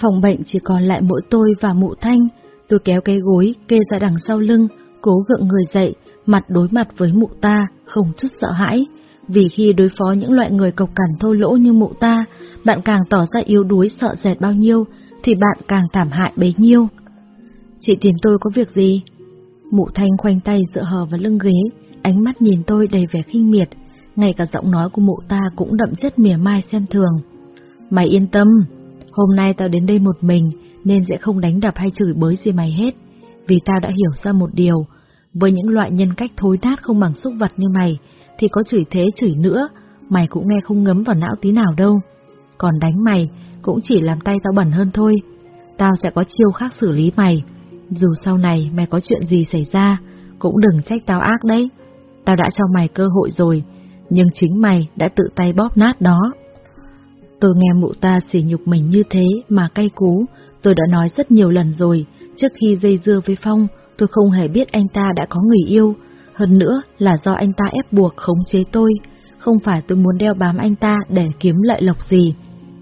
Phòng bệnh chỉ còn lại mỗi tôi và mụ thanh. Tôi kéo cái gối, kê ra đằng sau lưng, cố gượng người dậy, mặt đối mặt với mụ ta, không chút sợ hãi. Vì khi đối phó những loại người cộc cằn thô lỗ như mụ ta, bạn càng tỏ ra yếu đuối sợ dệt bao nhiêu, thì bạn càng thảm hại bấy nhiêu. Chị tìm tôi có việc gì? Mụ thanh khoanh tay dựa hờ vào lưng ghế, ánh mắt nhìn tôi đầy vẻ khinh miệt, ngay cả giọng nói của mụ ta cũng đậm chất mỉa mai xem thường. Mày yên tâm, hôm nay tao đến đây một mình nên sẽ không đánh đập hay chửi bới gì mày hết, vì tao đã hiểu ra một điều, với những loại nhân cách thối nát không bằng xúc vật như mày, thì có chửi thế chửi nữa, mày cũng nghe không ngấm vào não tí nào đâu. Còn đánh mày cũng chỉ làm tay tao bẩn hơn thôi, tao sẽ có chiêu khác xử lý mày. Dù sau này mày có chuyện gì xảy ra, cũng đừng trách tao ác đấy. Tao đã cho mày cơ hội rồi, nhưng chính mày đã tự tay bóp nát đó. Tôi nghe mụ ta xỉ nhục mình như thế mà cay cú, tôi đã nói rất nhiều lần rồi, trước khi dây dưa với Phong, tôi không hề biết anh ta đã có người yêu, hơn nữa là do anh ta ép buộc khống chế tôi, không phải tôi muốn đeo bám anh ta để kiếm lợi lộc gì.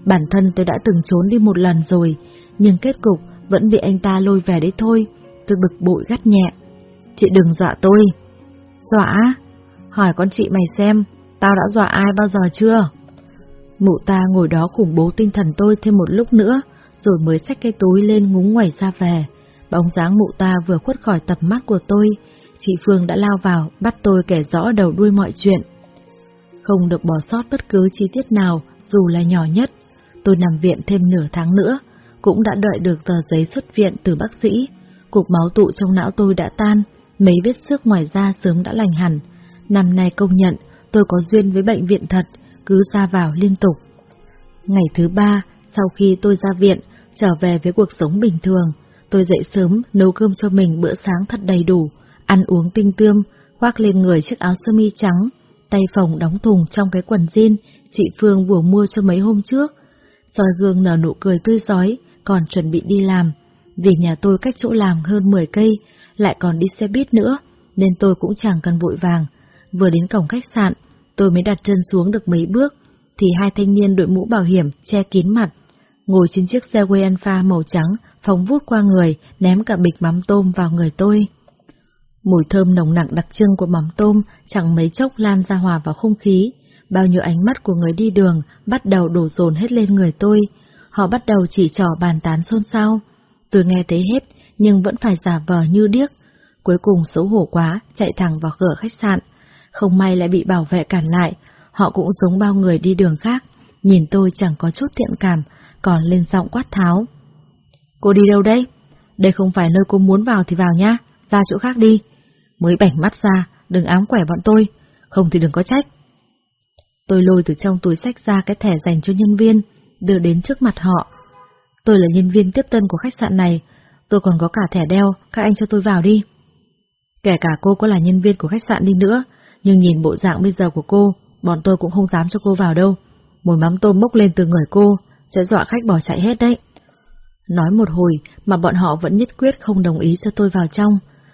Bản thân tôi đã từng trốn đi một lần rồi, nhưng kết cục vẫn bị anh ta lôi về đấy thôi, tôi bực bội gắt nhẹ. Chị đừng dọa tôi. Dọa? Hỏi con chị mày xem, tao đã dọa ai bao giờ chưa? Mụ ta ngồi đó khủng bố tinh thần tôi thêm một lúc nữa, rồi mới xách cái túi lên ngúng ngoẩy ra về. Bóng dáng mụ ta vừa khuất khỏi tầm mắt của tôi, chị Phương đã lao vào, bắt tôi kể rõ đầu đuôi mọi chuyện. Không được bỏ sót bất cứ chi tiết nào, dù là nhỏ nhất. Tôi nằm viện thêm nửa tháng nữa, cũng đã đợi được tờ giấy xuất viện từ bác sĩ. Cục máu tụ trong não tôi đã tan, mấy vết xước ngoài da sớm đã lành hẳn. Năm nay công nhận, tôi có duyên với bệnh viện thật, cứ ra vào liên tục. Ngày thứ ba, sau khi tôi ra viện, trở về với cuộc sống bình thường, tôi dậy sớm nấu cơm cho mình bữa sáng thật đầy đủ, ăn uống tinh tươm, khoác lên người chiếc áo sơ mi trắng, tay phòng đóng thùng trong cái quần jean chị Phương vừa mua cho mấy hôm trước. soi gương nở nụ cười tươi giói, còn chuẩn bị đi làm. Vì nhà tôi cách chỗ làm hơn 10 cây, lại còn đi xe buýt nữa, nên tôi cũng chẳng cần vội vàng. Vừa đến cổng khách sạn, tôi mới đặt chân xuống được mấy bước, thì hai thanh niên đội mũ bảo hiểm che kín mặt, ngồi trên chiếc xe quay Alpha màu trắng, phóng vút qua người, ném cả bịch mắm tôm vào người tôi. Mùi thơm nồng nặng đặc trưng của mắm tôm chẳng mấy chốc lan ra hòa vào không khí, bao nhiêu ánh mắt của người đi đường bắt đầu đổ dồn hết lên người tôi, họ bắt đầu chỉ trỏ bàn tán xôn xao. Tôi nghe thấy hết, nhưng vẫn phải giả vờ như điếc. Cuối cùng xấu hổ quá, chạy thẳng vào cửa khách sạn. Không may lại bị bảo vệ cản lại, họ cũng giống bao người đi đường khác, nhìn tôi chẳng có chút thiện cảm, còn lên giọng quát tháo. Cô đi đâu đấy? Đây không phải nơi cô muốn vào thì vào nhá, ra chỗ khác đi. Mới bảnh mắt ra, đừng ám quẻ bọn tôi, không thì đừng có trách. Tôi lôi từ trong túi sách ra cái thẻ dành cho nhân viên, đưa đến trước mặt họ. Tôi là nhân viên tiếp tân của khách sạn này, tôi còn có cả thẻ đeo, các anh cho tôi vào đi. Kể cả cô có là nhân viên của khách sạn đi nữa, nhưng nhìn bộ dạng bây giờ của cô, bọn tôi cũng không dám cho cô vào đâu. Mùi mắm tôm bốc lên từ người cô, sẽ dọa khách bỏ chạy hết đấy. Nói một hồi mà bọn họ vẫn nhất quyết không đồng ý cho tôi vào trong.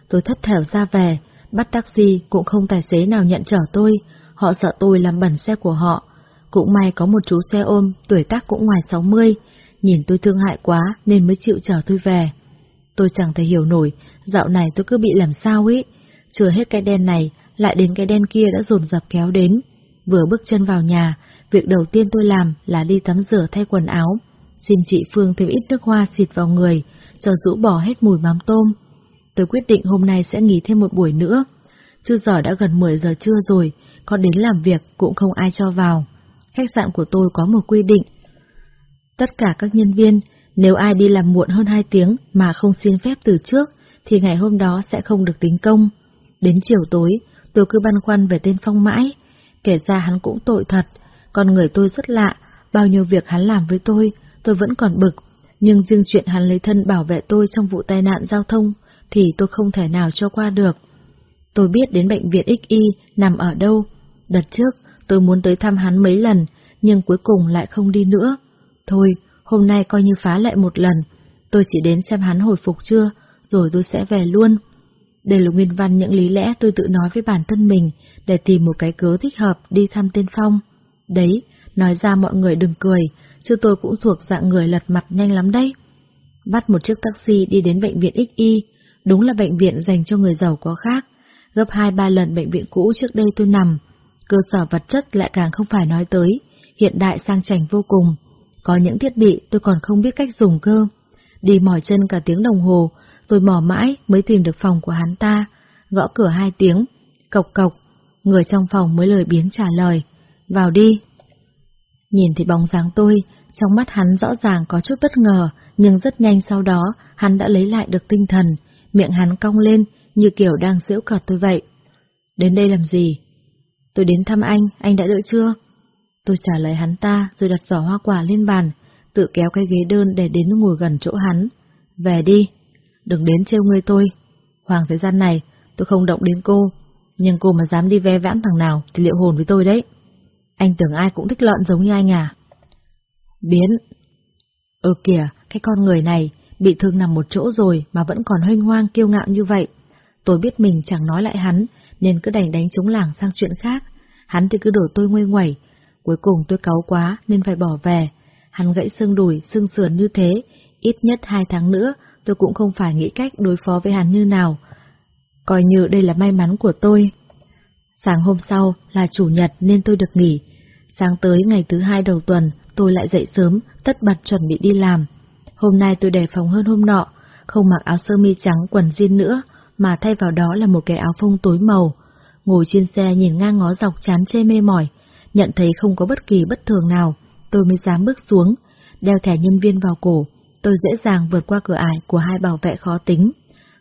Tôi thất thểu ra về, bắt taxi cũng không tài xế nào nhận chở tôi, họ sợ tôi làm bẩn xe của họ. Cũng may có một chú xe ôm, tuổi tác cũng ngoài 60, nhìn tôi thương hại quá nên mới chịu chở tôi về. Tôi chẳng thể hiểu nổi, dạo này tôi cứ bị làm sao ấy, chưa hết cái đen này, lại đến cái đen kia đã dồn dập kéo đến. Vừa bước chân vào nhà, việc đầu tiên tôi làm là đi tắm rửa thay quần áo, xin chị Phương thêm ít nước hoa xịt vào người, cho rũ bỏ hết mùi mắm tôm. Tôi quyết định hôm nay sẽ nghỉ thêm một buổi nữa. Chứ giờ đã gần 10 giờ trưa rồi, còn đến làm việc cũng không ai cho vào. Khách sạn của tôi có một quy định. Tất cả các nhân viên, nếu ai đi làm muộn hơn 2 tiếng mà không xin phép từ trước, thì ngày hôm đó sẽ không được tính công. Đến chiều tối, tôi cứ băn khoăn về tên Phong mãi. Kể ra hắn cũng tội thật, con người tôi rất lạ, bao nhiêu việc hắn làm với tôi, tôi vẫn còn bực. Nhưng riêng chuyện hắn lấy thân bảo vệ tôi trong vụ tai nạn giao thông, thì tôi không thể nào cho qua được. Tôi biết đến bệnh viện XY nằm ở đâu. Đợt trước, tôi muốn tới thăm hắn mấy lần, nhưng cuối cùng lại không đi nữa. Thôi, hôm nay coi như phá lại một lần. Tôi chỉ đến xem hắn hồi phục chưa, rồi tôi sẽ về luôn. Đây là nguyên văn những lý lẽ tôi tự nói với bản thân mình để tìm một cái cớ thích hợp đi thăm tên Phong. Đấy, nói ra mọi người đừng cười, chứ tôi cũng thuộc dạng người lật mặt nhanh lắm đấy. Bắt một chiếc taxi đi đến bệnh viện XY, đúng là bệnh viện dành cho người giàu có khác, gấp hai ba lần bệnh viện cũ trước đây tôi nằm. Cơ sở vật chất lại càng không phải nói tới, hiện đại sang chảnh vô cùng. Có những thiết bị tôi còn không biết cách dùng cơ. Đi mỏi chân cả tiếng đồng hồ, tôi mò mãi mới tìm được phòng của hắn ta, gõ cửa hai tiếng, cộc cộc, người trong phòng mới lời biến trả lời, vào đi. Nhìn thấy bóng dáng tôi, trong mắt hắn rõ ràng có chút bất ngờ, nhưng rất nhanh sau đó, hắn đã lấy lại được tinh thần, miệng hắn cong lên, như kiểu đang giễu cợt tôi vậy. Đến đây làm gì? Tôi đến thăm anh, anh đã đợi chưa? Tôi trả lời hắn ta rồi đặt giỏ hoa quả lên bàn, tự kéo cái ghế đơn để đến ngồi gần chỗ hắn. Về đi, đừng đến trêu ngươi tôi. Hoàng thời gian này, tôi không động đến cô, nhưng cô mà dám đi ve vãn thằng nào thì liệu hồn với tôi đấy. Anh tưởng ai cũng thích lợn giống như anh à? Biến. Ừ kìa, cái con người này bị thương nằm một chỗ rồi mà vẫn còn huynh hoang kiêu ngạo như vậy. Tôi biết mình chẳng nói lại hắn, nên cứ đành đánh chống làng sang chuyện khác. Hắn thì cứ đổ tôi nguôi nguẩy. Cuối cùng tôi cáu quá nên phải bỏ về. Hắn gãy xương đùi, xương sườn như thế, ít nhất hai tháng nữa tôi cũng không phải nghĩ cách đối phó với hắn như nào. Coi như đây là may mắn của tôi. Sáng hôm sau là chủ nhật nên tôi được nghỉ. Sáng tới ngày thứ hai đầu tuần, tôi lại dậy sớm, tất bật chuẩn bị đi làm. Hôm nay tôi đề phòng hơn hôm nọ, không mặc áo sơ mi trắng quần jean nữa, mà thay vào đó là một cái áo phông tối màu. Ngồi trên xe nhìn ngang ngó dọc chán chê mê mỏi, nhận thấy không có bất kỳ bất thường nào, tôi mới dám bước xuống, đeo thẻ nhân viên vào cổ, tôi dễ dàng vượt qua cửa ải của hai bảo vệ khó tính.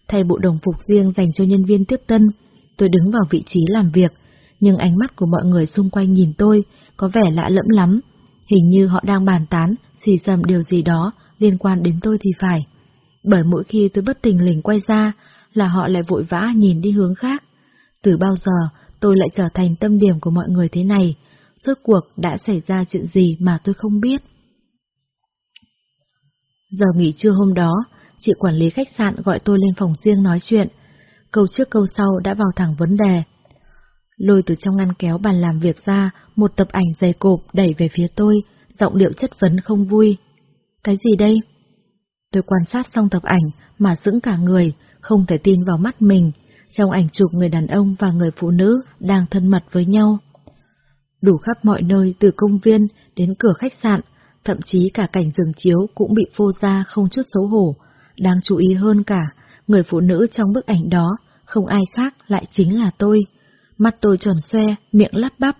Thay bộ đồng phục riêng dành cho nhân viên tiếp tân, tôi đứng vào vị trí làm việc, nhưng ánh mắt của mọi người xung quanh nhìn tôi có vẻ lạ lẫm lắm, hình như họ đang bàn tán, xì xầm điều gì đó liên quan đến tôi thì phải. Bởi mỗi khi tôi bất tình lình quay ra, là họ lại vội vã nhìn đi hướng khác. Từ bao giờ tôi lại trở thành tâm điểm của mọi người thế này, rốt cuộc đã xảy ra chuyện gì mà tôi không biết. Giờ nghỉ trưa hôm đó, chị quản lý khách sạn gọi tôi lên phòng riêng nói chuyện. Câu trước câu sau đã vào thẳng vấn đề. Lôi từ trong ngăn kéo bàn làm việc ra một tập ảnh dày cộp đẩy về phía tôi, giọng điệu chất vấn không vui. Cái gì đây? Tôi quan sát xong tập ảnh mà dững cả người, không thể tin vào mắt mình. Trong ảnh chụp người đàn ông và người phụ nữ đang thân mật với nhau. Đủ khắp mọi nơi từ công viên đến cửa khách sạn, thậm chí cả cảnh giường chiếu cũng bị phô ra không chút xấu hổ. Đáng chú ý hơn cả, người phụ nữ trong bức ảnh đó không ai khác lại chính là tôi. Mắt tôi tròn xoe, miệng lắp bắp.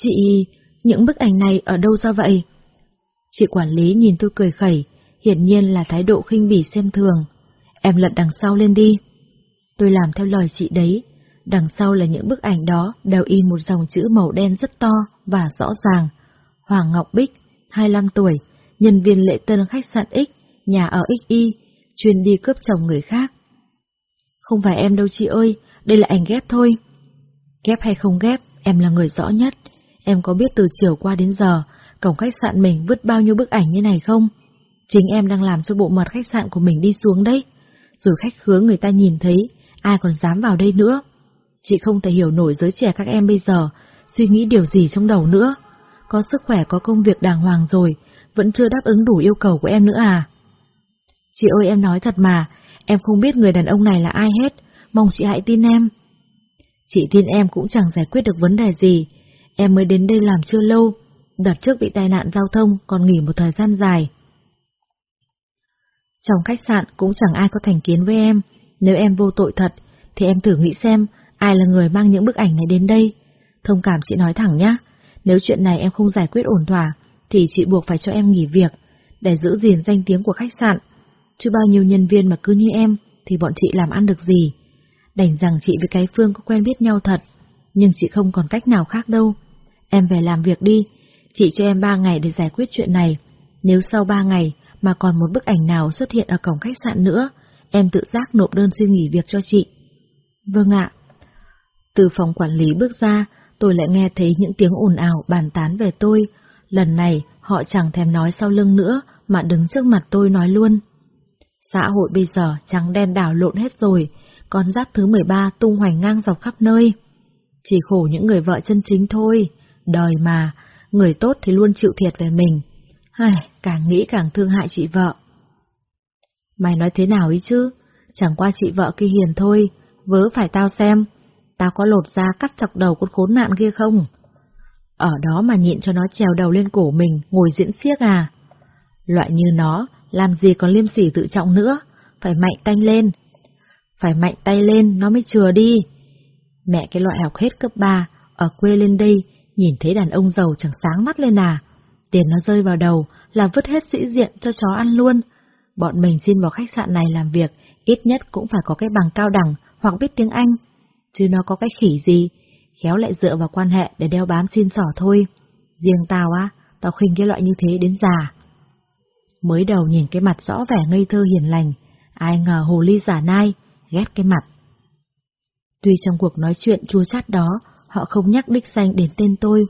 Chị, những bức ảnh này ở đâu ra vậy? Chị quản lý nhìn tôi cười khẩy, hiển nhiên là thái độ khinh bỉ xem thường. Em lật đằng sau lên đi. Tôi làm theo lời chị đấy, đằng sau là những bức ảnh đó đều in một dòng chữ màu đen rất to và rõ ràng. Hoàng Ngọc Bích, 25 tuổi, nhân viên lễ tân khách sạn X, nhà ở XY, chuyên đi cướp chồng người khác. Không phải em đâu chị ơi, đây là ảnh ghép thôi. Ghép hay không ghép, em là người rõ nhất. Em có biết từ chiều qua đến giờ, cổng khách sạn mình vứt bao nhiêu bức ảnh như này không? Chính em đang làm cho bộ mặt khách sạn của mình đi xuống đấy. Rồi khách khứa người ta nhìn thấy, ai còn dám vào đây nữa. Chị không thể hiểu nổi giới trẻ các em bây giờ, suy nghĩ điều gì trong đầu nữa. Có sức khỏe có công việc đàng hoàng rồi, vẫn chưa đáp ứng đủ yêu cầu của em nữa à? Chị ơi em nói thật mà, em không biết người đàn ông này là ai hết, mong chị hãy tin em. Chị tin em cũng chẳng giải quyết được vấn đề gì, em mới đến đây làm chưa lâu, đợt trước bị tai nạn giao thông còn nghỉ một thời gian dài. Trong khách sạn cũng chẳng ai có thành kiến với em, nếu em vô tội thật, thì em thử nghĩ xem ai là người mang những bức ảnh này đến đây. Thông cảm chị nói thẳng nhá, nếu chuyện này em không giải quyết ổn thỏa, thì chị buộc phải cho em nghỉ việc, để giữ gìn danh tiếng của khách sạn. Chứ bao nhiêu nhân viên mà cứ như em, thì bọn chị làm ăn được gì. Đành rằng chị với cái Phương có quen biết nhau thật, nhưng chị không còn cách nào khác đâu. Em về làm việc đi, chị cho em ba ngày để giải quyết chuyện này. Nếu sau ba ngày mà còn một bức ảnh nào xuất hiện ở cổng khách sạn nữa, em tự giác nộp đơn xin nghỉ việc cho chị. Vâng ạ. Từ phòng quản lý bước ra, tôi lại nghe thấy những tiếng ồn ào bàn tán về tôi. Lần này, họ chẳng thèm nói sau lưng nữa, mà đứng trước mặt tôi nói luôn. Xã hội bây giờ trắng đen đảo lộn hết rồi, con giáp thứ 13 tung hoành ngang dọc khắp nơi. Chỉ khổ những người vợ chân chính thôi, đời mà, người tốt thì luôn chịu thiệt về mình. Ai, càng nghĩ càng thương hại chị vợ. Mày nói thế nào ý chứ? Chẳng qua chị vợ kia hiền thôi, vớ phải tao xem. Tao có lột ra cắt chọc đầu con khốn nạn kia không? Ở đó mà nhịn cho nó trèo đầu lên cổ mình, ngồi diễn xiếc à? Loại như nó, làm gì còn liêm sỉ tự trọng nữa, phải mạnh tay lên. Phải mạnh tay lên, nó mới chừa đi. Mẹ cái loại học hết cấp 3, ở quê lên đây, nhìn thấy đàn ông giàu chẳng sáng mắt lên à. Tiền nó rơi vào đầu là vứt hết sĩ diện cho chó ăn luôn. Bọn mình xin vào khách sạn này làm việc, ít nhất cũng phải có cái bằng cao đẳng hoặc biết tiếng Anh. Chứ nó có cái khỉ gì, khéo lại dựa vào quan hệ để đeo bám xin sỏ thôi. Riêng tao á, tao khinh cái loại như thế đến già. Mới đầu nhìn cái mặt rõ vẻ ngây thơ hiền lành, ai ngờ hồ ly giả nai, ghét cái mặt. Tuy trong cuộc nói chuyện chua chát đó, họ không nhắc đích danh đến tên tôi,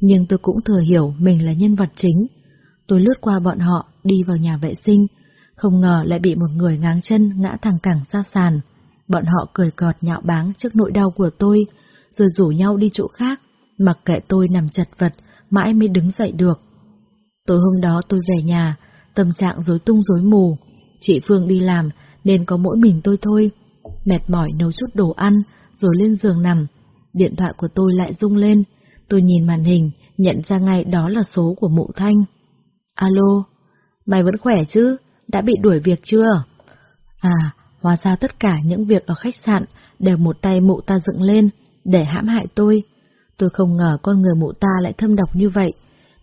nhưng tôi cũng thừa hiểu mình là nhân vật chính. Tôi lướt qua bọn họ, đi vào nhà vệ sinh, không ngờ lại bị một người ngáng chân ngã thẳng cẳng ra sàn. Bọn họ cười cợt nhạo báng trước nỗi đau của tôi, rồi rủ nhau đi chỗ khác, mặc kệ tôi nằm chật vật, mãi mới đứng dậy được. Tối hôm đó tôi về nhà, tâm trạng rối tung rối mù. Chị Phương đi làm, nên có mỗi mình tôi thôi. Mệt mỏi nấu chút đồ ăn, rồi lên giường nằm. Điện thoại của tôi lại rung lên. Tôi nhìn màn hình, nhận ra ngay đó là số của mụ Thanh. Alo, mày vẫn khỏe chứ? Đã bị đuổi việc chưa? À, hóa ra tất cả những việc ở khách sạn đều một tay mụ ta dựng lên, để hãm hại tôi. Tôi không ngờ con người mụ ta lại thâm độc như vậy.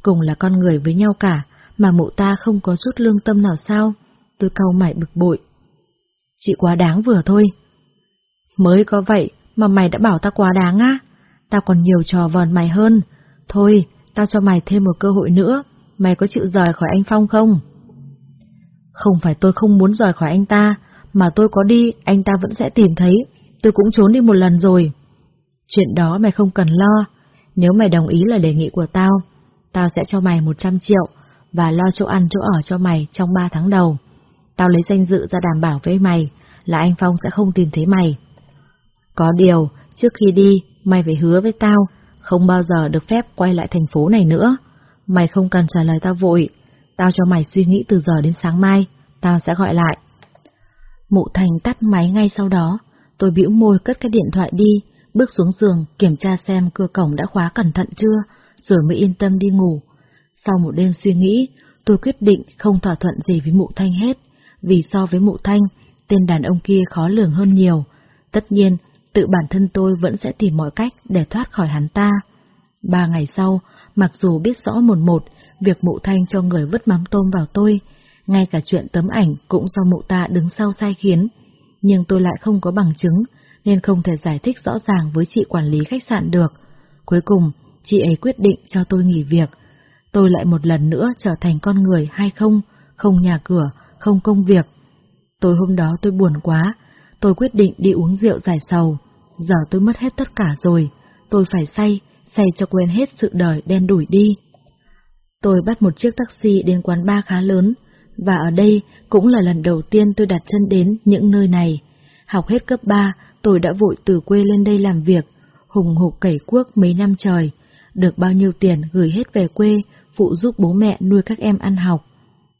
Cùng là con người với nhau cả, mà mụ ta không có chút lương tâm nào sao? Tôi cau mày bực bội. Chị quá đáng vừa thôi. Mới có vậy mà mày đã bảo ta quá đáng á? Tao còn nhiều trò vờn mày hơn. Thôi, tao cho mày thêm một cơ hội nữa. Mày có chịu rời khỏi anh Phong không? Không phải tôi không muốn rời khỏi anh ta, mà tôi có đi, anh ta vẫn sẽ tìm thấy. Tôi cũng trốn đi một lần rồi. Chuyện đó mày không cần lo. Nếu mày đồng ý là đề nghị của tao, tao sẽ cho mày 100 triệu và lo chỗ ăn chỗ ở cho mày trong 3 tháng đầu. Tao lấy danh dự ra đảm bảo với mày là anh Phong sẽ không tìm thấy mày. Có điều, trước khi đi, mày phải hứa với tao, không bao giờ được phép quay lại thành phố này nữa. Mày không cần trả lời tao vội, tao cho mày suy nghĩ từ giờ đến sáng mai, tao sẽ gọi lại. Mộ Thành tắt máy ngay sau đó, tôi bĩu môi cất cái điện thoại đi, bước xuống giường kiểm tra xem cửa cổng đã khóa cẩn thận chưa, rồi mới yên tâm đi ngủ. Sau một đêm suy nghĩ, tôi quyết định không thỏa thuận gì với Mộ Thanh hết, vì so với Mộ Thanh, tên đàn ông kia khó lường hơn nhiều. Tất nhiên, tự bản thân tôi vẫn sẽ tìm mọi cách để thoát khỏi hắn ta. Ba ngày sau, mặc dù biết rõ một một việc Mộ Thanh cho người vứt mắm tôm vào tôi, ngay cả chuyện tấm ảnh cũng do mụ ta đứng sau sai khiến, nhưng tôi lại không có bằng chứng, nên không thể giải thích rõ ràng với chị quản lý khách sạn được. Cuối cùng, chị ấy quyết định cho tôi nghỉ việc. Tôi lại một lần nữa trở thành con người hay không, không nhà cửa, không công việc. Tối hôm đó tôi buồn quá, tôi quyết định đi uống rượu giải sầu. Giờ tôi mất hết tất cả rồi, tôi phải say, say cho quên hết sự đời đen đủi đi. Tôi bắt một chiếc taxi đến quán bar khá lớn, và ở đây cũng là lần đầu tiên tôi đặt chân đến những nơi này. Học hết cấp 3, tôi đã vội từ quê lên đây làm việc, hùng hục cẩy cuốc mấy năm trời, được bao nhiêu tiền gửi hết về quê, phụ giúp bố mẹ nuôi các em ăn học.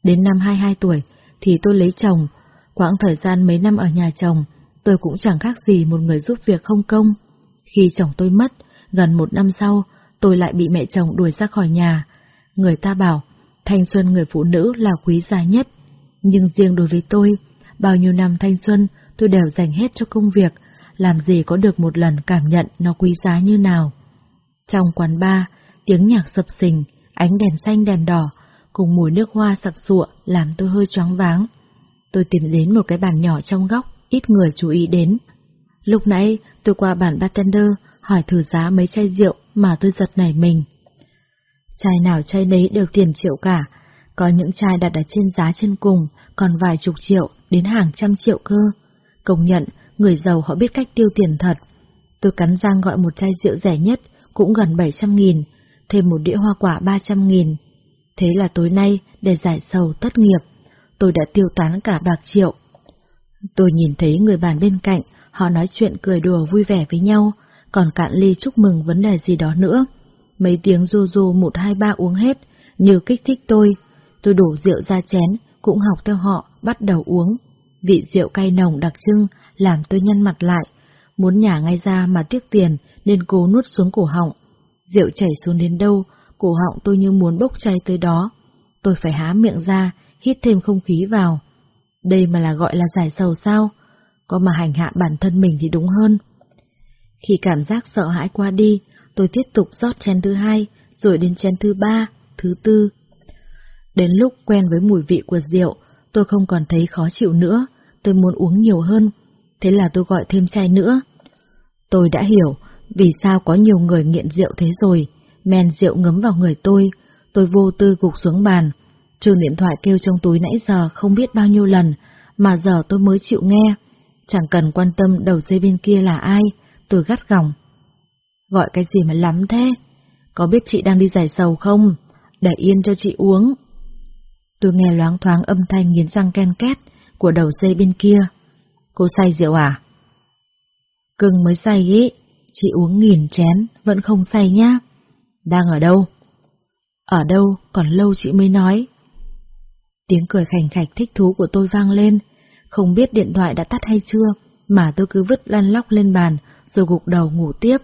Đến năm 22 tuổi thì tôi lấy chồng, quãng thời gian mấy năm ở nhà chồng, tôi cũng chẳng khác gì một người giúp việc không công. Khi chồng tôi mất, gần một năm sau, tôi lại bị mẹ chồng đuổi ra khỏi nhà. Người ta bảo, thanh xuân người phụ nữ là quý giá nhất, nhưng riêng đối với tôi, bao nhiêu năm thanh xuân tôi đều dành hết cho công việc, làm gì có được một lần cảm nhận nó quý giá như nào. Trong quán bar, tiếng nhạc sập sình, ánh đèn xanh đèn đỏ, cùng mùi nước hoa sặc sụa làm tôi hơi choáng váng. Tôi tìm đến một cái bàn nhỏ trong góc, ít người chú ý đến. Lúc nãy, tôi qua bàn bartender, hỏi thử giá mấy chai rượu mà tôi giật nảy mình. Chai nào chai nấy đều tiền triệu cả, có những chai đặt ở trên giá chân cùng, còn vài chục triệu đến hàng trăm triệu cơ. Công nhận, người giàu họ biết cách tiêu tiền thật. Tôi cắn răng gọi một chai rượu rẻ nhất, cũng gần 700 nghìn, thêm một đĩa hoa quả 300 nghìn. Thế là tối nay, để giải sầu tất nghiệp, tôi đã tiêu tán cả bạc triệu. Tôi nhìn thấy người bàn bên cạnh, họ nói chuyện cười đùa vui vẻ với nhau, còn cạn ly chúc mừng vấn đề gì đó nữa. Mấy tiếng rô rô một hai ba uống hết, như kích thích tôi. Tôi đổ rượu ra chén, cũng học theo họ, bắt đầu uống. Vị rượu cay nồng đặc trưng làm tôi nhăn mặt lại, muốn nhả ngay ra mà tiếc tiền nên cố nuốt xuống cổ họng. Rượu chảy xuống đến đâu, cổ họng tôi như muốn bốc cháy tới đó. Tôi phải há miệng ra, hít thêm không khí vào. Đây mà là gọi là giải sầu sao? Có mà hành hạ bản thân mình thì đúng hơn. Khi cảm giác sợ hãi qua đi, tôi tiếp tục rót chén thứ hai, rồi đến chén thứ ba, thứ tư. Đến lúc quen với mùi vị của rượu, tôi không còn thấy khó chịu nữa, tôi muốn uống nhiều hơn, thế là tôi gọi thêm chai nữa. Tôi đã hiểu vì sao có nhiều người nghiện rượu thế rồi, men rượu ngấm vào người tôi, tôi vô tư gục xuống bàn. Trường điện thoại kêu trong túi nãy giờ không biết bao nhiêu lần, mà giờ tôi mới chịu nghe. Chẳng cần quan tâm đầu dây bên kia là ai, tôi gắt gỏng. Gọi cái gì mà lắm thế? Có biết chị đang đi giải sầu không? Để yên cho chị uống. Tôi nghe loáng thoáng âm thanh nghiến răng ken két của đầu dây bên kia. Cô say rượu à? Cưng mới say ý, chị uống nghìn chén, vẫn không say nhá. Đang ở đâu? Ở đâu, còn lâu chị mới nói. Tiếng cười khảnh khạch thích thú của tôi vang lên, không biết điện thoại đã tắt hay chưa, mà tôi cứ vứt lăn lóc lên bàn, rồi gục đầu ngủ tiếp.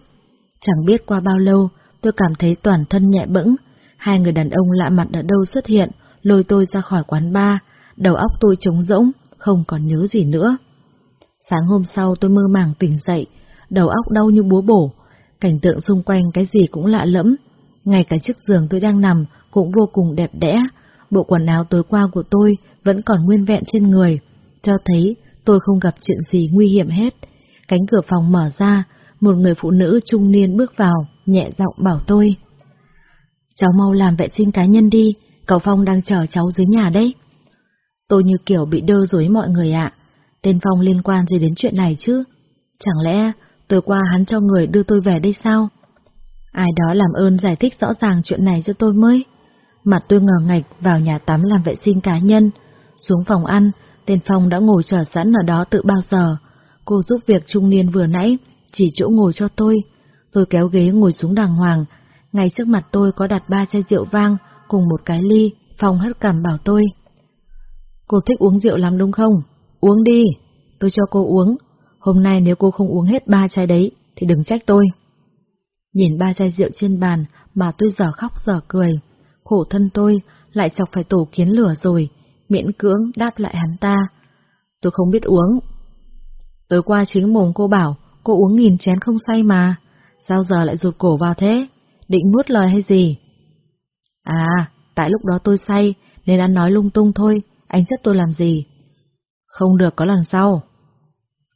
Chẳng biết qua bao lâu, tôi cảm thấy toàn thân nhẹ bẫng, hai người đàn ông lạ mặt ở đâu xuất hiện, lôi tôi ra khỏi quán bar, đầu óc tôi trống rỗng, không còn nhớ gì nữa. Sáng hôm sau tôi mơ màng tỉnh dậy, đầu óc đau như búa bổ, cảnh tượng xung quanh cái gì cũng lạ lẫm, ngay cả chiếc giường tôi đang nằm cũng vô cùng đẹp đẽ, bộ quần áo tối qua của tôi vẫn còn nguyên vẹn trên người, cho thấy tôi không gặp chuyện gì nguy hiểm hết. Cánh cửa phòng mở ra, một người phụ nữ trung niên bước vào, nhẹ giọng bảo tôi. Cháu mau làm vệ sinh cá nhân đi, cậu Phong đang chờ cháu dưới nhà đấy. Tôi như kiểu bị đơ dối mọi người ạ. Tên Phong liên quan gì đến chuyện này chứ? Chẳng lẽ tôi qua hắn cho người đưa tôi về đây sao? Ai đó làm ơn giải thích rõ ràng chuyện này cho tôi mới. Mặt tôi ngờ ngạch vào nhà tắm làm vệ sinh cá nhân. Xuống phòng ăn, tên Phong đã ngồi chờ sẵn ở đó tự bao giờ. Cô giúp việc trung niên vừa nãy, chỉ chỗ ngồi cho tôi. Tôi kéo ghế ngồi xuống đàng hoàng. Ngay trước mặt tôi có đặt ba chai rượu vang cùng một cái ly, Phong hất cằm bảo tôi. Cô thích uống rượu lắm đúng không? Uống đi, tôi cho cô uống. Hôm nay nếu cô không uống hết ba chai đấy, thì đừng trách tôi. Nhìn ba chai rượu trên bàn mà tôi giờ khóc giờ cười. Khổ thân tôi lại chọc phải tổ kiến lửa rồi, miễn cưỡng đáp lại hắn ta. Tôi không biết uống. Tối qua chính mồm cô bảo cô uống nghìn chén không say mà, sao giờ lại rụt cổ vào thế? Định nuốt lời hay gì? À, tại lúc đó tôi say nên ăn nói lung tung thôi, anh chấp tôi làm gì? Không được có lần sau.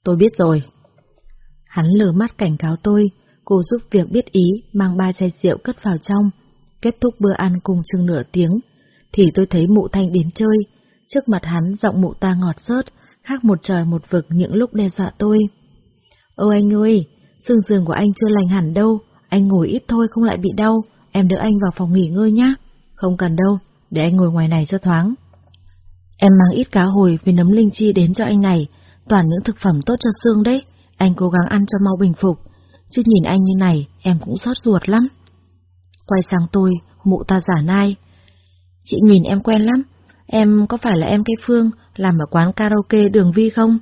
Tôi biết rồi. Hắn lửa mắt cảnh cáo tôi, cô giúp việc biết ý mang ba chai rượu cất vào trong. Kết thúc bữa ăn cùng chừng nửa tiếng, thì tôi thấy mụ thanh đến chơi. Trước mặt hắn giọng mụ ta ngọt rớt, khác một trời một vực những lúc đe dọa tôi. Ơ anh ơi, xương giường của anh chưa lành hẳn đâu, anh ngồi ít thôi không lại bị đau, em đỡ anh vào phòng nghỉ ngơi nhá. Không cần đâu, để anh ngồi ngoài này cho thoáng. Em mang ít cá hồi với nấm linh chi đến cho anh này, toàn những thực phẩm tốt cho xương đấy, anh cố gắng ăn cho mau bình phục, chứ nhìn anh như này em cũng xót ruột lắm. Quay sang tôi, mụ ta giả nai. Chị nhìn em quen lắm, em có phải là em cây Phương làm ở quán karaoke đường Vi không?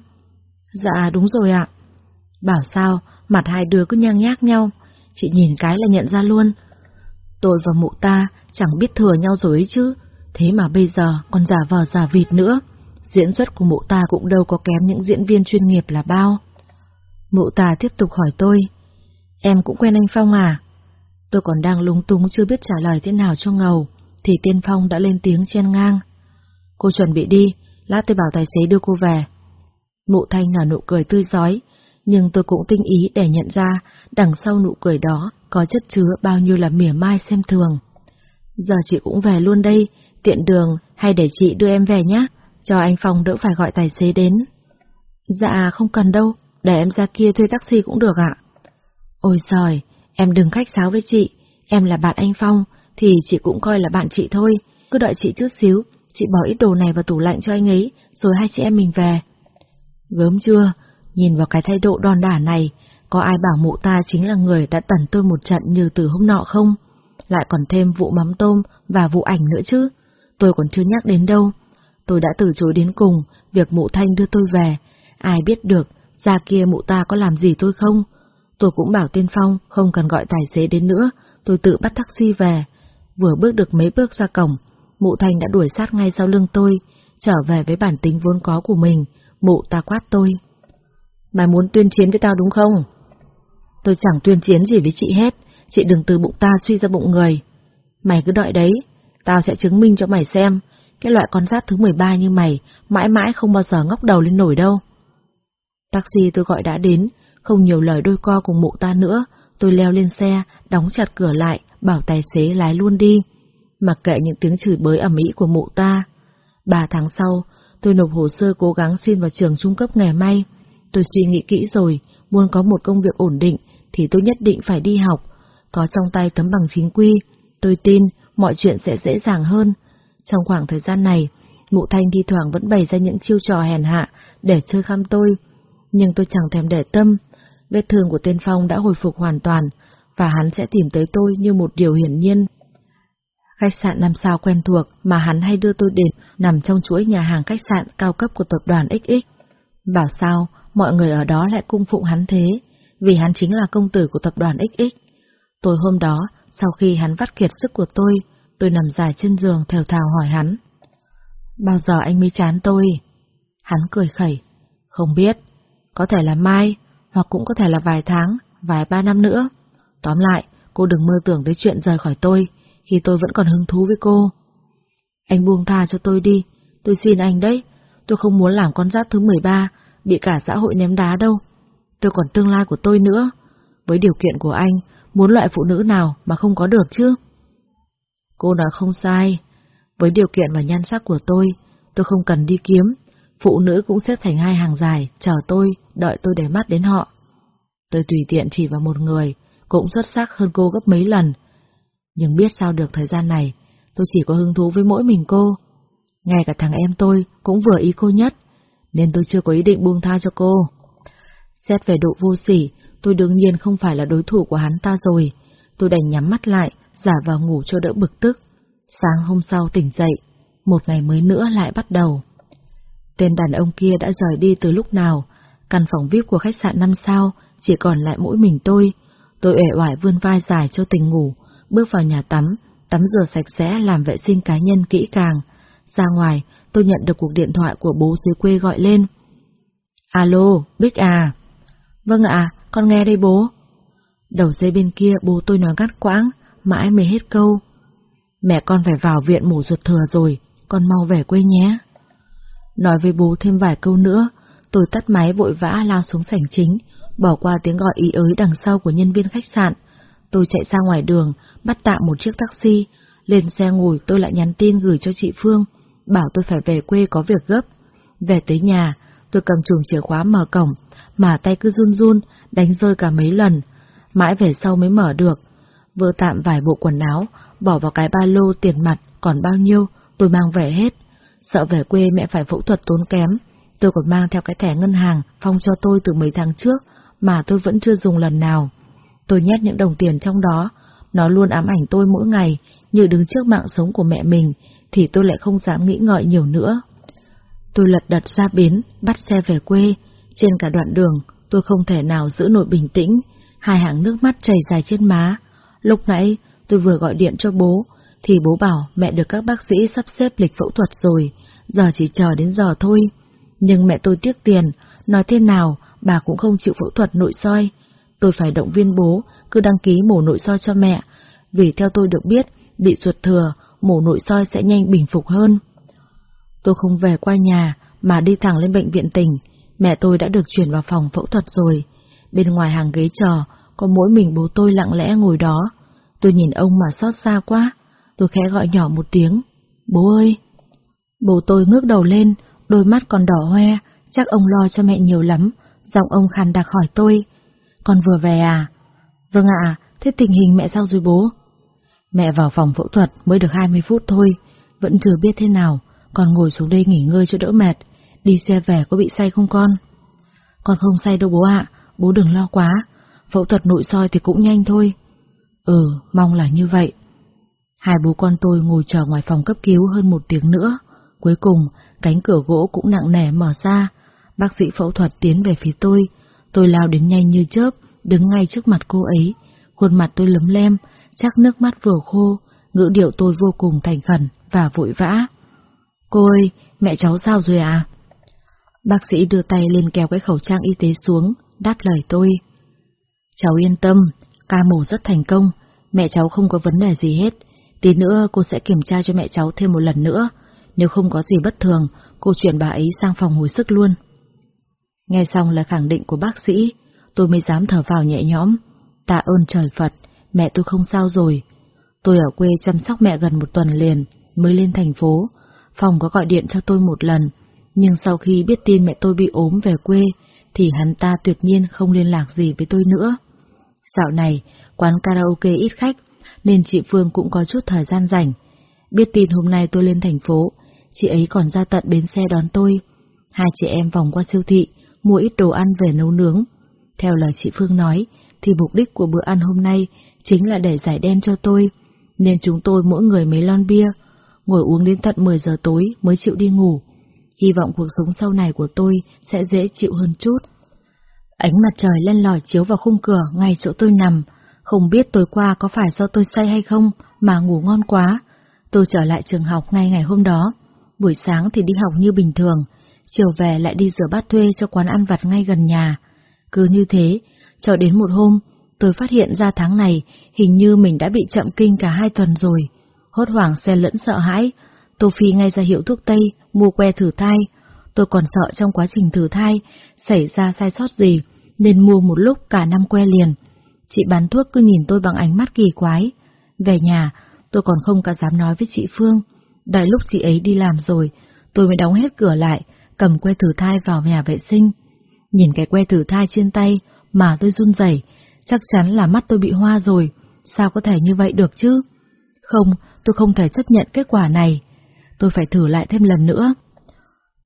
Dạ đúng rồi ạ. Bảo sao, mặt hai đứa cứ nhang nhác nhau, chị nhìn cái là nhận ra luôn. Tôi và mụ ta chẳng biết thừa nhau rồi ấy chứ, thế mà bây giờ còn giả vờ giả vịt nữa. Diễn xuất của mụ ta cũng đâu có kém những diễn viên chuyên nghiệp là bao. Mụ ta tiếp tục hỏi tôi, em cũng quen anh Phong à? Tôi còn đang lúng túng chưa biết trả lời thế nào cho ngầu, thì tiên Phong đã lên tiếng chen ngang. Cô chuẩn bị đi, lát tôi bảo tài xế đưa cô về. Mụ thanh nở nụ cười tươi giói, nhưng tôi cũng tinh ý để nhận ra đằng sau nụ cười đó có chất chứa bao nhiêu là mỉa mai xem thường. Giờ chị cũng về luôn đây, tiện đường hay để chị đưa em về nhé, cho anh Phong đỡ phải gọi tài xế đến. Dạ không cần đâu, để em ra kia thuê taxi cũng được ạ. Ôi giời, em đừng khách sáo với chị, em là bạn anh Phong, thì chị cũng coi là bạn chị thôi, cứ đợi chị chút xíu, chị bỏ ít đồ này vào tủ lạnh cho anh ấy, rồi hai chị em mình về. Gớm chưa, nhìn vào cái thái độ đòn đả này, có ai bảo mụ ta chính là người đã tẩn tôi một trận như từ hôm nọ không? lại còn thêm vụ mắm tôm và vụ ảnh nữa chứ. Tôi còn chưa nhắc đến đâu. Tôi đã từ chối đến cùng việc mụ Thanh đưa tôi về. Ai biết được, ra kia mụ ta có làm gì tôi không? Tôi cũng bảo Tiên Phong không cần gọi tài xế đến nữa, tôi tự bắt taxi về. Vừa bước được mấy bước ra cổng, mụ Thanh đã đuổi sát ngay sau lưng tôi, trở về với bản tính vốn có của mình, mụ ta quát tôi. Mày muốn tuyên chiến với tao đúng không? Tôi chẳng tuyên chiến gì với chị hết, chị đừng từ bụng ta suy ra bụng người. Mày cứ đợi đấy, tao sẽ chứng minh cho mày xem, cái loại con giáp thứ 13 như mày mãi mãi không bao giờ ngóc đầu lên nổi đâu. Taxi tôi gọi đã đến, không nhiều lời đôi co cùng mụ ta nữa, tôi leo lên xe, đóng chặt cửa lại, bảo tài xế lái luôn đi, mặc kệ những tiếng chửi bới ẩm ý của mụ ta. Ba tháng sau, tôi nộp hồ sơ cố gắng xin vào trường trung cấp nghề may. Tôi suy nghĩ kỹ rồi, muốn có một công việc ổn định thì tôi nhất định phải đi học. Có trong tay tấm bằng chính quy, tôi tin mọi chuyện sẽ dễ dàng hơn. Trong khoảng thời gian này, mụ thanh thi thoảng vẫn bày ra những chiêu trò hèn hạ để chơi khăm tôi. Nhưng tôi chẳng thèm để tâm. Vết thương của tên Phong đã hồi phục hoàn toàn, và hắn sẽ tìm tới tôi như một điều hiển nhiên. Khách sạn năm sao quen thuộc mà hắn hay đưa tôi đến nằm trong chuỗi nhà hàng khách sạn cao cấp của tập đoàn XX. Bảo sao mọi người ở đó lại cung phụng hắn thế, vì hắn chính là công tử của tập đoàn XX. Tối hôm đó, sau khi hắn vắt kiệt sức của tôi, tôi nằm dài trên giường thều thào hỏi hắn. Bao giờ anh mới chán tôi? Hắn cười khẩy. Không biết, có thể là mai, hoặc cũng có thể là vài tháng, vài ba năm nữa. Tóm lại, cô đừng mơ tưởng tới chuyện rời khỏi tôi, khi tôi vẫn còn hứng thú với cô. Anh buông tha cho tôi đi, tôi xin anh đấy, tôi không muốn làm con giáp thứ 13, bị cả xã hội ném đá đâu. Tôi còn tương lai của tôi nữa. Với điều kiện của anh, muốn loại phụ nữ nào mà không có được chứ? Cô nói không sai. Với điều kiện và nhan sắc của tôi, tôi không cần đi kiếm. Phụ nữ cũng xếp thành hai hàng dài, chờ tôi, đợi tôi để mắt đến họ. Tôi tùy tiện chỉ vào một người, cũng xuất sắc hơn cô gấp mấy lần. Nhưng biết sao được thời gian này, tôi chỉ có hứng thú với mỗi mình cô. Ngay cả thằng em tôi cũng vừa ý cô nhất, nên tôi chưa có ý định buông tha cho cô. Xét về độ vô sỉ, tôi đương nhiên không phải là đối thủ của hắn ta rồi. Tôi đành nhắm mắt lại, giả vào ngủ cho đỡ bực tức. Sáng hôm sau tỉnh dậy, một ngày mới nữa lại bắt đầu. Tên đàn ông kia đã rời đi từ lúc nào, căn phòng VIP của khách sạn năm sao chỉ còn lại mỗi mình tôi. Tôi uể oải vươn vai dài cho tình ngủ, bước vào nhà tắm, tắm rửa sạch sẽ làm vệ sinh cá nhân kỹ càng. Ra ngoài, tôi nhận được cuộc điện thoại của bố dưới quê gọi lên. Alo, Bích à? Vâng ạ, con nghe đây bố. Đầu dây bên kia bố tôi nói gắt quãng, mãi mới hết câu. Mẹ con phải vào viện mổ ruột thừa rồi, con mau về quê nhé. Nói với bố thêm vài câu nữa, tôi tắt máy vội vã lao xuống sảnh chính, bỏ qua tiếng gọi ý ới đằng sau của nhân viên khách sạn. Tôi chạy ra ngoài đường, bắt tạm một chiếc taxi, lên xe ngồi tôi lại nhắn tin gửi cho chị Phương, bảo tôi phải về quê có việc gấp. Về tới nhà, tôi cầm chùm chìa khóa mở cổng, mà tay cứ run run, đánh rơi cả mấy lần, mãi về sau mới mở được. Vừa tạm vài bộ quần áo, bỏ vào cái ba lô tiền mặt, còn bao nhiêu, tôi mang về hết. Sợ về quê mẹ phải phẫu thuật tốn kém, tôi còn mang theo cái thẻ ngân hàng phong cho tôi từ mấy tháng trước, mà tôi vẫn chưa dùng lần nào. Tôi nhét những đồng tiền trong đó, nó luôn ám ảnh tôi mỗi ngày, như đứng trước mạng sống của mẹ mình, thì tôi lại không dám nghĩ ngợi nhiều nữa. Tôi lật đật ra bến, bắt xe về quê. Trên cả đoạn đường, tôi không thể nào giữ nổi bình tĩnh, hai hàng nước mắt chảy dài trên má. Lúc nãy, tôi vừa gọi điện cho bố, thì bố bảo mẹ được các bác sĩ sắp xếp lịch phẫu thuật rồi, giờ chỉ chờ đến giờ thôi. Nhưng mẹ tôi tiếc tiền, nói thế nào, bà cũng không chịu phẫu thuật nội soi. Tôi phải động viên bố, cứ đăng ký mổ nội soi cho mẹ, vì theo tôi được biết, bị ruột thừa, mổ nội soi sẽ nhanh bình phục hơn. Tôi không về qua nhà, mà đi thẳng lên bệnh viện tỉnh. Mẹ tôi đã được chuyển vào phòng phẫu thuật rồi. Bên ngoài hàng ghế chờ, có mỗi mình bố tôi lặng lẽ ngồi đó. Tôi nhìn ông mà xót xa quá. Tôi khẽ gọi nhỏ một tiếng. Bố ơi! Bố tôi ngước đầu lên, đôi mắt còn đỏ hoe, chắc ông lo cho mẹ nhiều lắm. Giọng ông khàn đặc hỏi tôi. Con vừa về à? Vâng ạ, thế tình hình mẹ sao rồi bố? Mẹ vào phòng phẫu thuật mới được 20 phút thôi, vẫn chưa biết thế nào, còn ngồi xuống đây nghỉ ngơi cho đỡ mệt, đi xe về có bị say không con? Con không say đâu bố ạ, bố đừng lo quá, phẫu thuật nội soi thì cũng nhanh thôi. Ừ, mong là như vậy. Hai bố con tôi ngồi chờ ngoài phòng cấp cứu hơn một tiếng nữa. Cuối cùng, cánh cửa gỗ cũng nặng nề mở ra. Bác sĩ phẫu thuật tiến về phía tôi. Tôi lao đến nhanh như chớp, đứng ngay trước mặt cô ấy. Khuôn mặt tôi lấm lem, chắc nước mắt vừa khô, ngữ điệu tôi vô cùng thành khẩn và vội vã. Cô ơi, mẹ cháu sao rồi à? Bác sĩ đưa tay lên kéo cái khẩu trang y tế xuống, đáp lời tôi. Cháu yên tâm, ca mổ rất thành công, mẹ cháu không có vấn đề gì hết. Tí nữa cô sẽ kiểm tra cho mẹ cháu thêm một lần nữa. Nếu không có gì bất thường, cô chuyển bà ấy sang phòng hồi sức luôn. Nghe xong lời khẳng định của bác sĩ, tôi mới dám thở vào nhẹ nhõm. Tạ ơn trời Phật, mẹ tôi không sao rồi. Tôi ở quê chăm sóc mẹ gần một tuần liền, mới lên thành phố. Phòng có gọi điện cho tôi một lần, nhưng sau khi biết tin mẹ tôi bị ốm về quê, thì hắn ta tuyệt nhiên không liên lạc gì với tôi nữa. Dạo này, quán karaoke ít khách, nên chị Phương cũng có chút thời gian rảnh. Biết tin hôm nay tôi lên thành phố, chị ấy còn ra tận bến xe đón tôi. Hai chị em vòng qua siêu thị, mua ít đồ ăn về nấu nướng. Theo lời chị Phương nói, thì mục đích của bữa ăn hôm nay chính là để giải đen cho tôi, nên chúng tôi mỗi người mấy lon bia, ngồi uống đến tận 10 giờ tối mới chịu đi ngủ. Hy vọng cuộc sống sau này của tôi sẽ dễ chịu hơn chút. Ánh mặt trời lên lỏi chiếu vào khung cửa ngay chỗ tôi nằm, không biết tối qua có phải do tôi say hay không mà ngủ ngon quá. Tôi trở lại trường học ngay ngày hôm đó. Buổi sáng thì đi học như bình thường, chiều về lại đi rửa bát thuê cho quán ăn vặt ngay gần nhà. Cứ như thế, cho đến một hôm, tôi phát hiện ra tháng này hình như mình đã bị chậm kinh cả hai tuần rồi. Hốt hoảng xen lẫn sợ hãi, Tô Phi ngay ra hiệu thuốc Tây, mua que thử thai. Tôi còn sợ trong quá trình thử thai xảy ra sai sót gì, nên mua một lúc cả năm que liền. Chị bán thuốc cứ nhìn tôi bằng ánh mắt kỳ quái. Về nhà, tôi còn không cả dám nói với chị Phương. Đợi lúc chị ấy đi làm rồi, tôi mới đóng hết cửa lại, cầm que thử thai vào nhà vệ sinh. Nhìn cái que thử thai trên tay mà tôi run rẩy, chắc chắn là mắt tôi bị hoa rồi. Sao có thể như vậy được chứ? Không, tôi không thể chấp nhận kết quả này. Tôi phải thử lại thêm lần nữa.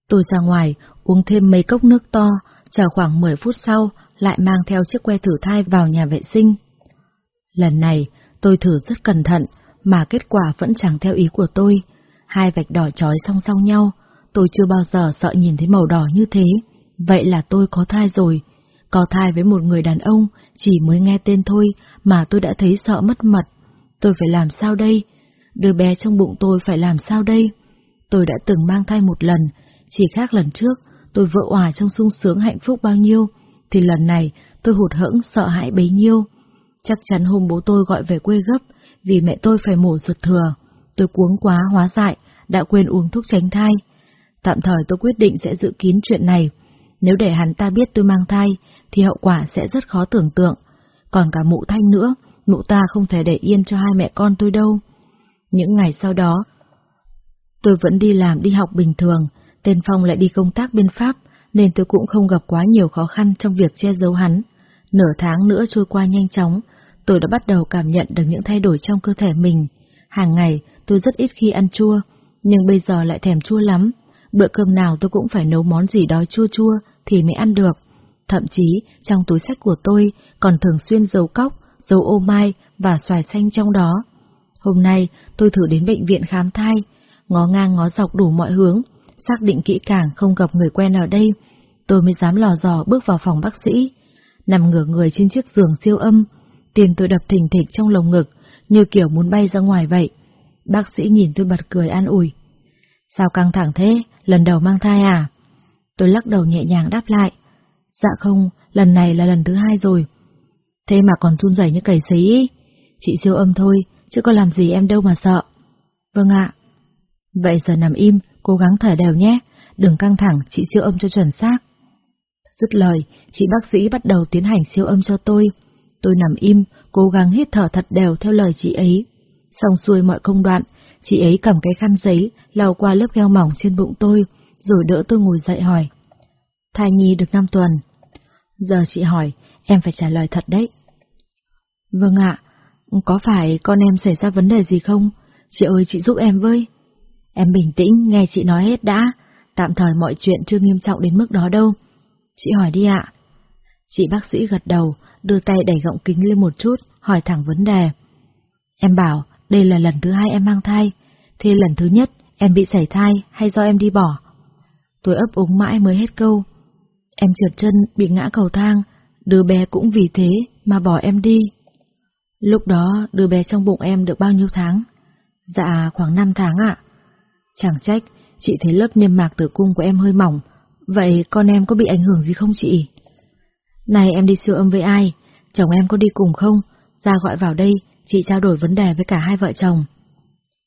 Tôi ra ngoài, uống thêm mấy cốc nước to, chờ khoảng 10 phút sau, lại mang theo chiếc que thử thai vào nhà vệ sinh. Lần này, tôi thử rất cẩn thận, mà kết quả vẫn chẳng theo ý của tôi. Hai vạch đỏ trói song song nhau, tôi chưa bao giờ sợ nhìn thấy màu đỏ như thế. Vậy là tôi có thai rồi. Có thai với một người đàn ông, chỉ mới nghe tên thôi mà tôi đã thấy sợ mất mật. Tôi phải làm sao đây? Đứa bé trong bụng tôi phải làm sao đây? Tôi đã từng mang thai một lần, chỉ khác lần trước, tôi vỡ hòa trong sung sướng hạnh phúc bao nhiêu, thì lần này tôi hụt hẫng sợ hãi bấy nhiêu. Chắc chắn hôm bố tôi gọi về quê gấp, vì mẹ tôi phải mổ ruột thừa. Tôi cuống quá hóa dại, đã quên uống thuốc tránh thai. Tạm thời tôi quyết định sẽ dự kín chuyện này. Nếu để hắn ta biết tôi mang thai, thì hậu quả sẽ rất khó tưởng tượng. Còn cả mụ thanh nữa, mụ ta không thể để yên cho hai mẹ con tôi đâu. Những ngày sau đó, tôi vẫn đi làm đi học bình thường, tên Phong lại đi công tác bên Pháp, nên tôi cũng không gặp quá nhiều khó khăn trong việc che giấu hắn. Nửa tháng nữa trôi qua nhanh chóng, tôi đã bắt đầu cảm nhận được những thay đổi trong cơ thể mình. Hàng ngày, tôi rất ít khi ăn chua, nhưng bây giờ lại thèm chua lắm. Bữa cơm nào tôi cũng phải nấu món gì đó chua chua thì mới ăn được. Thậm chí, trong túi sách của tôi còn thường xuyên dầu cóc, dầu ô mai và xoài xanh trong đó. Hôm nay, tôi thử đến bệnh viện khám thai, ngó ngang ngó dọc đủ mọi hướng, xác định kỹ càng không gặp người quen ở đây, tôi mới dám lò dò bước vào phòng bác sĩ. Nằm ngửa người trên chiếc giường siêu âm, tim tôi đập thình thịch trong lồng ngực, như kiểu muốn bay ra ngoài vậy. Bác sĩ nhìn tôi bật cười an ủi. Sao căng thẳng thế, lần đầu mang thai à? Tôi lắc đầu nhẹ nhàng đáp lại. Dạ không, lần này là lần thứ hai rồi. Thế mà còn run rẩy như cầy sấy Chị siêu âm thôi, chứ có làm gì em đâu mà sợ. Vâng ạ. Vậy giờ nằm im, cố gắng thở đều nhé, đừng căng thẳng, chị siêu âm cho chuẩn xác. Dứt lời, chị bác sĩ bắt đầu tiến hành siêu âm cho tôi. Tôi nằm im, cố gắng hít thở thật đều theo lời chị ấy. Xong xuôi mọi công đoạn, chị ấy cầm cái khăn giấy, lau qua lớp gheo mỏng trên bụng tôi, rồi đỡ tôi ngồi dậy hỏi. Thai nhi được 5 tuần. Giờ chị hỏi, em phải trả lời thật đấy. Vâng ạ, có phải con em xảy ra vấn đề gì không? Chị ơi chị giúp em với. Em bình tĩnh, nghe chị nói hết đã, tạm thời mọi chuyện chưa nghiêm trọng đến mức đó đâu. Chị hỏi đi ạ. Chị bác sĩ gật đầu, đưa tay đẩy gọng kính lên một chút, hỏi thẳng vấn đề. Em bảo, đây là lần thứ hai em mang thai. Thế lần thứ nhất em bị sảy thai hay do em đi bỏ? Tôi ấp úng mãi mới hết câu. Em trượt chân bị ngã cầu thang, đứa bé cũng vì thế mà bỏ em đi. Lúc đó đứa bé trong bụng em được bao nhiêu tháng? Dạ khoảng 5 tháng ạ. Chẳng trách, chị thấy lớp niêm mạc tử cung của em hơi mỏng. Vậy con em có bị ảnh hưởng gì không chị? Này em đi siêu âm với ai? Chồng em có đi cùng không? Ra gọi vào đây, chị trao đổi vấn đề với cả hai vợ chồng.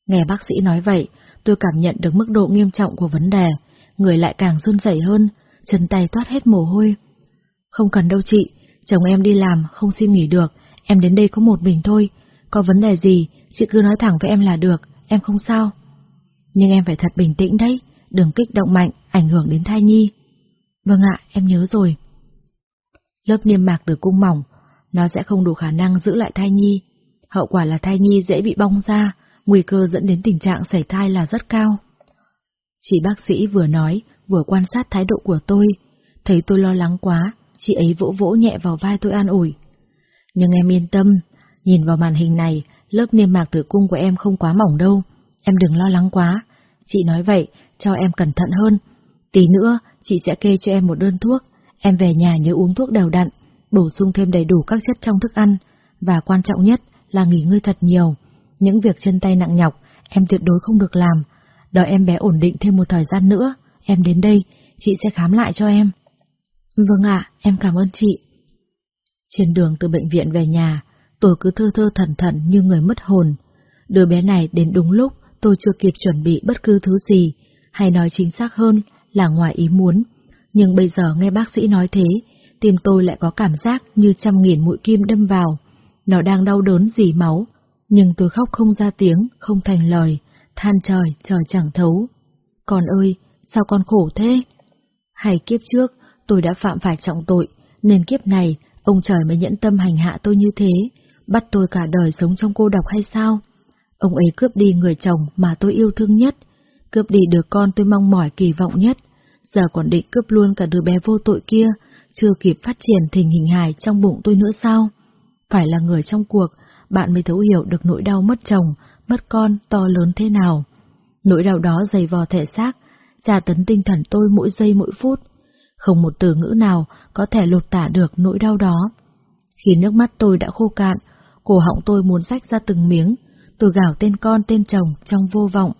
Nghe bác sĩ nói vậy, tôi cảm nhận được mức độ nghiêm trọng của vấn đề, người lại càng run rẩy hơn, chân tay toát hết mồ hôi. Không cần đâu chị, chồng em đi làm, không xin nghỉ được, em đến đây có một mình thôi, có vấn đề gì, chị cứ nói thẳng với em là được, em không sao. Nhưng em phải thật bình tĩnh đấy, đừng kích động mạnh, ảnh hưởng đến thai nhi. Vâng ạ, em nhớ rồi. Lớp niêm mạc tử cung mỏng, nó sẽ không đủ khả năng giữ lại thai nhi. Hậu quả là thai nhi dễ bị bong ra, nguy cơ dẫn đến tình trạng sảy thai là rất cao. Chị bác sĩ vừa nói, vừa quan sát thái độ của tôi, thấy tôi lo lắng quá, chị ấy vỗ vỗ nhẹ vào vai tôi an ủi. Nhưng em yên tâm, nhìn vào màn hình này, lớp niêm mạc tử cung của em không quá mỏng đâu, em đừng lo lắng quá. Chị nói vậy, cho em cẩn thận hơn. Tí nữa, chị sẽ kê cho em một đơn thuốc, em về nhà nhớ uống thuốc đều đặn, bổ sung thêm đầy đủ các chất trong thức ăn, và quan trọng nhất là nghỉ ngơi thật nhiều. Những việc chân tay nặng nhọc, em tuyệt đối không được làm. Đợi em bé ổn định thêm một thời gian nữa, em đến đây, chị sẽ khám lại cho em. Vâng ạ, em cảm ơn chị. Trên đường từ bệnh viện về nhà, tôi cứ thơ thơ thần thần như người mất hồn. Đứa bé này đến đúng lúc tôi chưa kịp chuẩn bị bất cứ thứ gì, hay nói chính xác hơn là ngoài ý muốn. Nhưng bây giờ nghe bác sĩ nói thế, tim tôi lại có cảm giác như trăm nghìn mũi kim đâm vào. Nó đang đau đớn dì máu, nhưng tôi khóc không ra tiếng, không thành lời, than trời, trời chẳng thấu. Con ơi, sao con khổ thế? Hay kiếp trước, tôi đã phạm phải trọng tội, nên kiếp này, ông trời mới nhẫn tâm hành hạ tôi như thế, bắt tôi cả đời sống trong cô độc hay sao? Ông ấy cướp đi người chồng mà tôi yêu thương nhất, cướp đi đứa con tôi mong mỏi kỳ vọng nhất, giờ còn định cướp luôn cả đứa bé vô tội kia, chưa kịp phát triển thình hình hài trong bụng tôi nữa sao? Phải là người trong cuộc, bạn mới thấu hiểu được nỗi đau mất chồng, mất con to lớn thế nào. Nỗi đau đó dày vò thể xác, tra tấn tinh thần tôi mỗi giây mỗi phút. Không một từ ngữ nào có thể lột tả được nỗi đau đó. Khi nước mắt tôi đã khô cạn, cổ họng tôi muốn rách ra từng miếng, tôi gào tên con tên chồng trong vô vọng.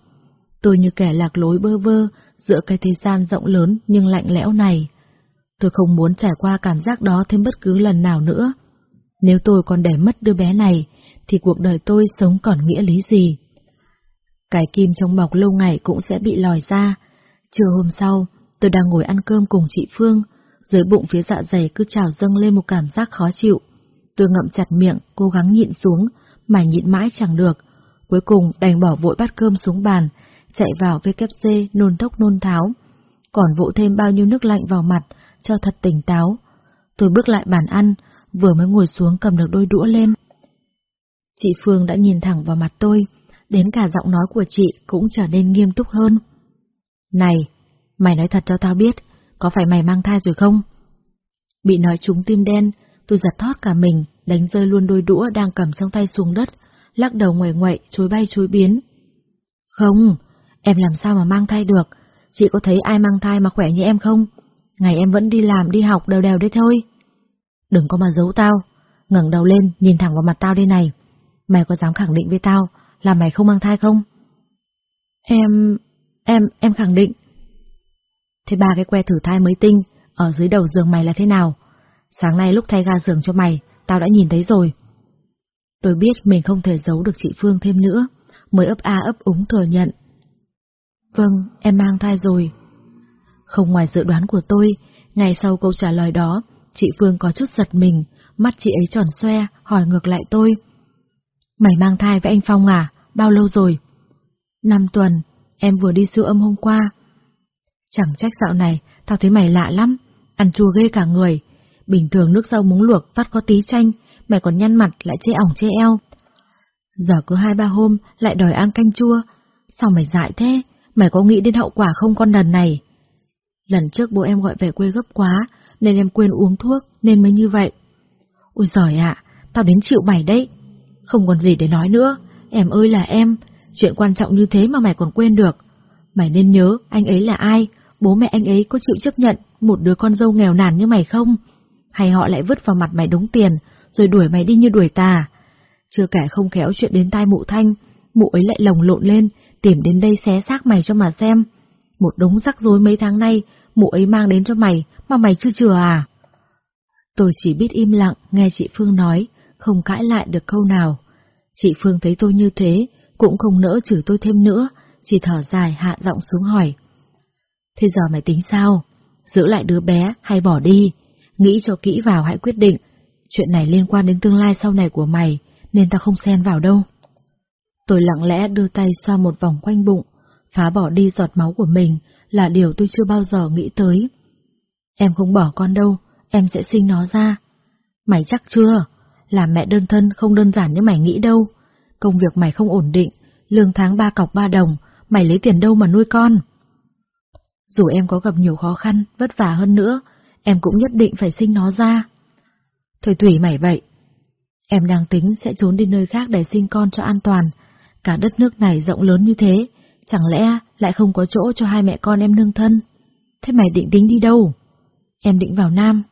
Tôi như kẻ lạc lối bơ vơ giữa cái thế gian rộng lớn nhưng lạnh lẽo này. Tôi không muốn trải qua cảm giác đó thêm bất cứ lần nào nữa. Nếu tôi còn để mất đứa bé này, thì cuộc đời tôi sống còn nghĩa lý gì? Cái kim trong bọc lâu ngày cũng sẽ bị lòi ra. Trưa hôm sau, tôi đang ngồi ăn cơm cùng chị Phương, dưới bụng phía dạ dày cứ trào dâng lên một cảm giác khó chịu. Tôi ngậm chặt miệng, cố gắng nhịn xuống, mà nhịn mãi chẳng được. Cuối cùng đành bỏ vội bát cơm xuống bàn, chạy vào WC nôn tốc nôn tháo. Còn vỗ thêm bao nhiêu nước lạnh vào mặt, cho thật tỉnh táo. Tôi bước lại bàn ăn, vừa mới ngồi xuống cầm được đôi đũa lên. Chị Phương đã nhìn thẳng vào mặt tôi, đến cả giọng nói của chị cũng trở nên nghiêm túc hơn. Này, mày nói thật cho tao biết, có phải mày mang thai rồi không? Bị nói trúng tim đen, tôi giật thót cả mình, đánh rơi luôn đôi đũa đang cầm trong tay xuống đất, lắc đầu ngoài ngoậy, chối bay chối biến. Không, em làm sao mà mang thai được, chị có thấy ai mang thai mà khỏe như em không? Ngày em vẫn đi làm, đi học đều đều đấy thôi. Đừng có mà giấu tao, ngẩng đầu lên, nhìn thẳng vào mặt tao đây này. Mày có dám khẳng định với tao là mày không mang thai không? Em... em... em khẳng định. Thế ba cái que thử thai mới tinh ở dưới đầu giường mày là thế nào? Sáng nay lúc thay ga giường cho mày, tao đã nhìn thấy rồi. Tôi biết mình không thể giấu được chị Phương thêm nữa, mới ấp a ấp úng thừa nhận. Vâng, em mang thai rồi. Không ngoài dự đoán của tôi, ngày sau câu trả lời đó, chị Phương có chút giật mình, mắt chị ấy tròn xoe, hỏi ngược lại tôi. Mày mang thai với anh Phong à? Bao lâu rồi? Năm tuần, em vừa đi siêu âm hôm qua. Chẳng trách dạo này, tao thấy mày lạ lắm, ăn chua ghê cả người. Bình thường nước rau muống luộc phát có tí chanh, mày còn nhăn mặt lại chê ỏng chê eo. Giờ cứ hai ba hôm lại đòi ăn canh chua, sao mày dại thế? Mày có nghĩ đến hậu quả không con đần này? Lần trước bố em gọi về quê gấp quá, nên em quên uống thuốc, nên mới như vậy. Ôi giời ạ, tao đến chịu mày đấy. Không còn gì để nói nữa, Em ơi là em, chuyện quan trọng như thế mà mày còn quên được. Mày nên nhớ anh ấy là ai, bố mẹ anh ấy có chịu chấp nhận một đứa con dâu nghèo nàn như mày không? Hay họ lại vứt vào mặt mày đống tiền, rồi đuổi mày đi như đuổi tà? Chưa kể không khéo chuyện đến tai mụ thanh, mụ ấy lại lồng lộn lên, tìm đến đây xé xác mày cho mà xem. Một đống rắc rối mấy tháng nay, mụ ấy mang đến cho mày, mà mày chưa chừa à? Tôi chỉ biết im lặng nghe chị Phương nói, không cãi lại được câu nào. Chị Phương thấy tôi như thế, cũng không nỡ chửi tôi thêm nữa, chỉ thở dài hạ giọng xuống hỏi. Thế giờ mày tính sao? Giữ lại đứa bé hay bỏ đi? Nghĩ cho kỹ vào hãy quyết định. Chuyện này liên quan đến tương lai sau này của mày, nên ta không xen vào đâu. Tôi lặng lẽ đưa tay xoa một vòng quanh bụng, phá bỏ đi giọt máu của mình là điều tôi chưa bao giờ nghĩ tới. Em không bỏ con đâu, em sẽ sinh nó ra. Mày chắc chưa? Làm mẹ đơn thân không đơn giản như mày nghĩ đâu. Công việc mày không ổn định, lương tháng ba cọc ba đồng, mày lấy tiền đâu mà nuôi con? Dù em có gặp nhiều khó khăn, vất vả hơn nữa, em cũng nhất định phải sinh nó ra. Thời thủy mày vậy. Em đang tính sẽ trốn đi nơi khác để sinh con cho an toàn. Cả đất nước này rộng lớn như thế, chẳng lẽ lại không có chỗ cho hai mẹ con em nương thân? Thế mày định tính đi đâu? Em định vào Nam.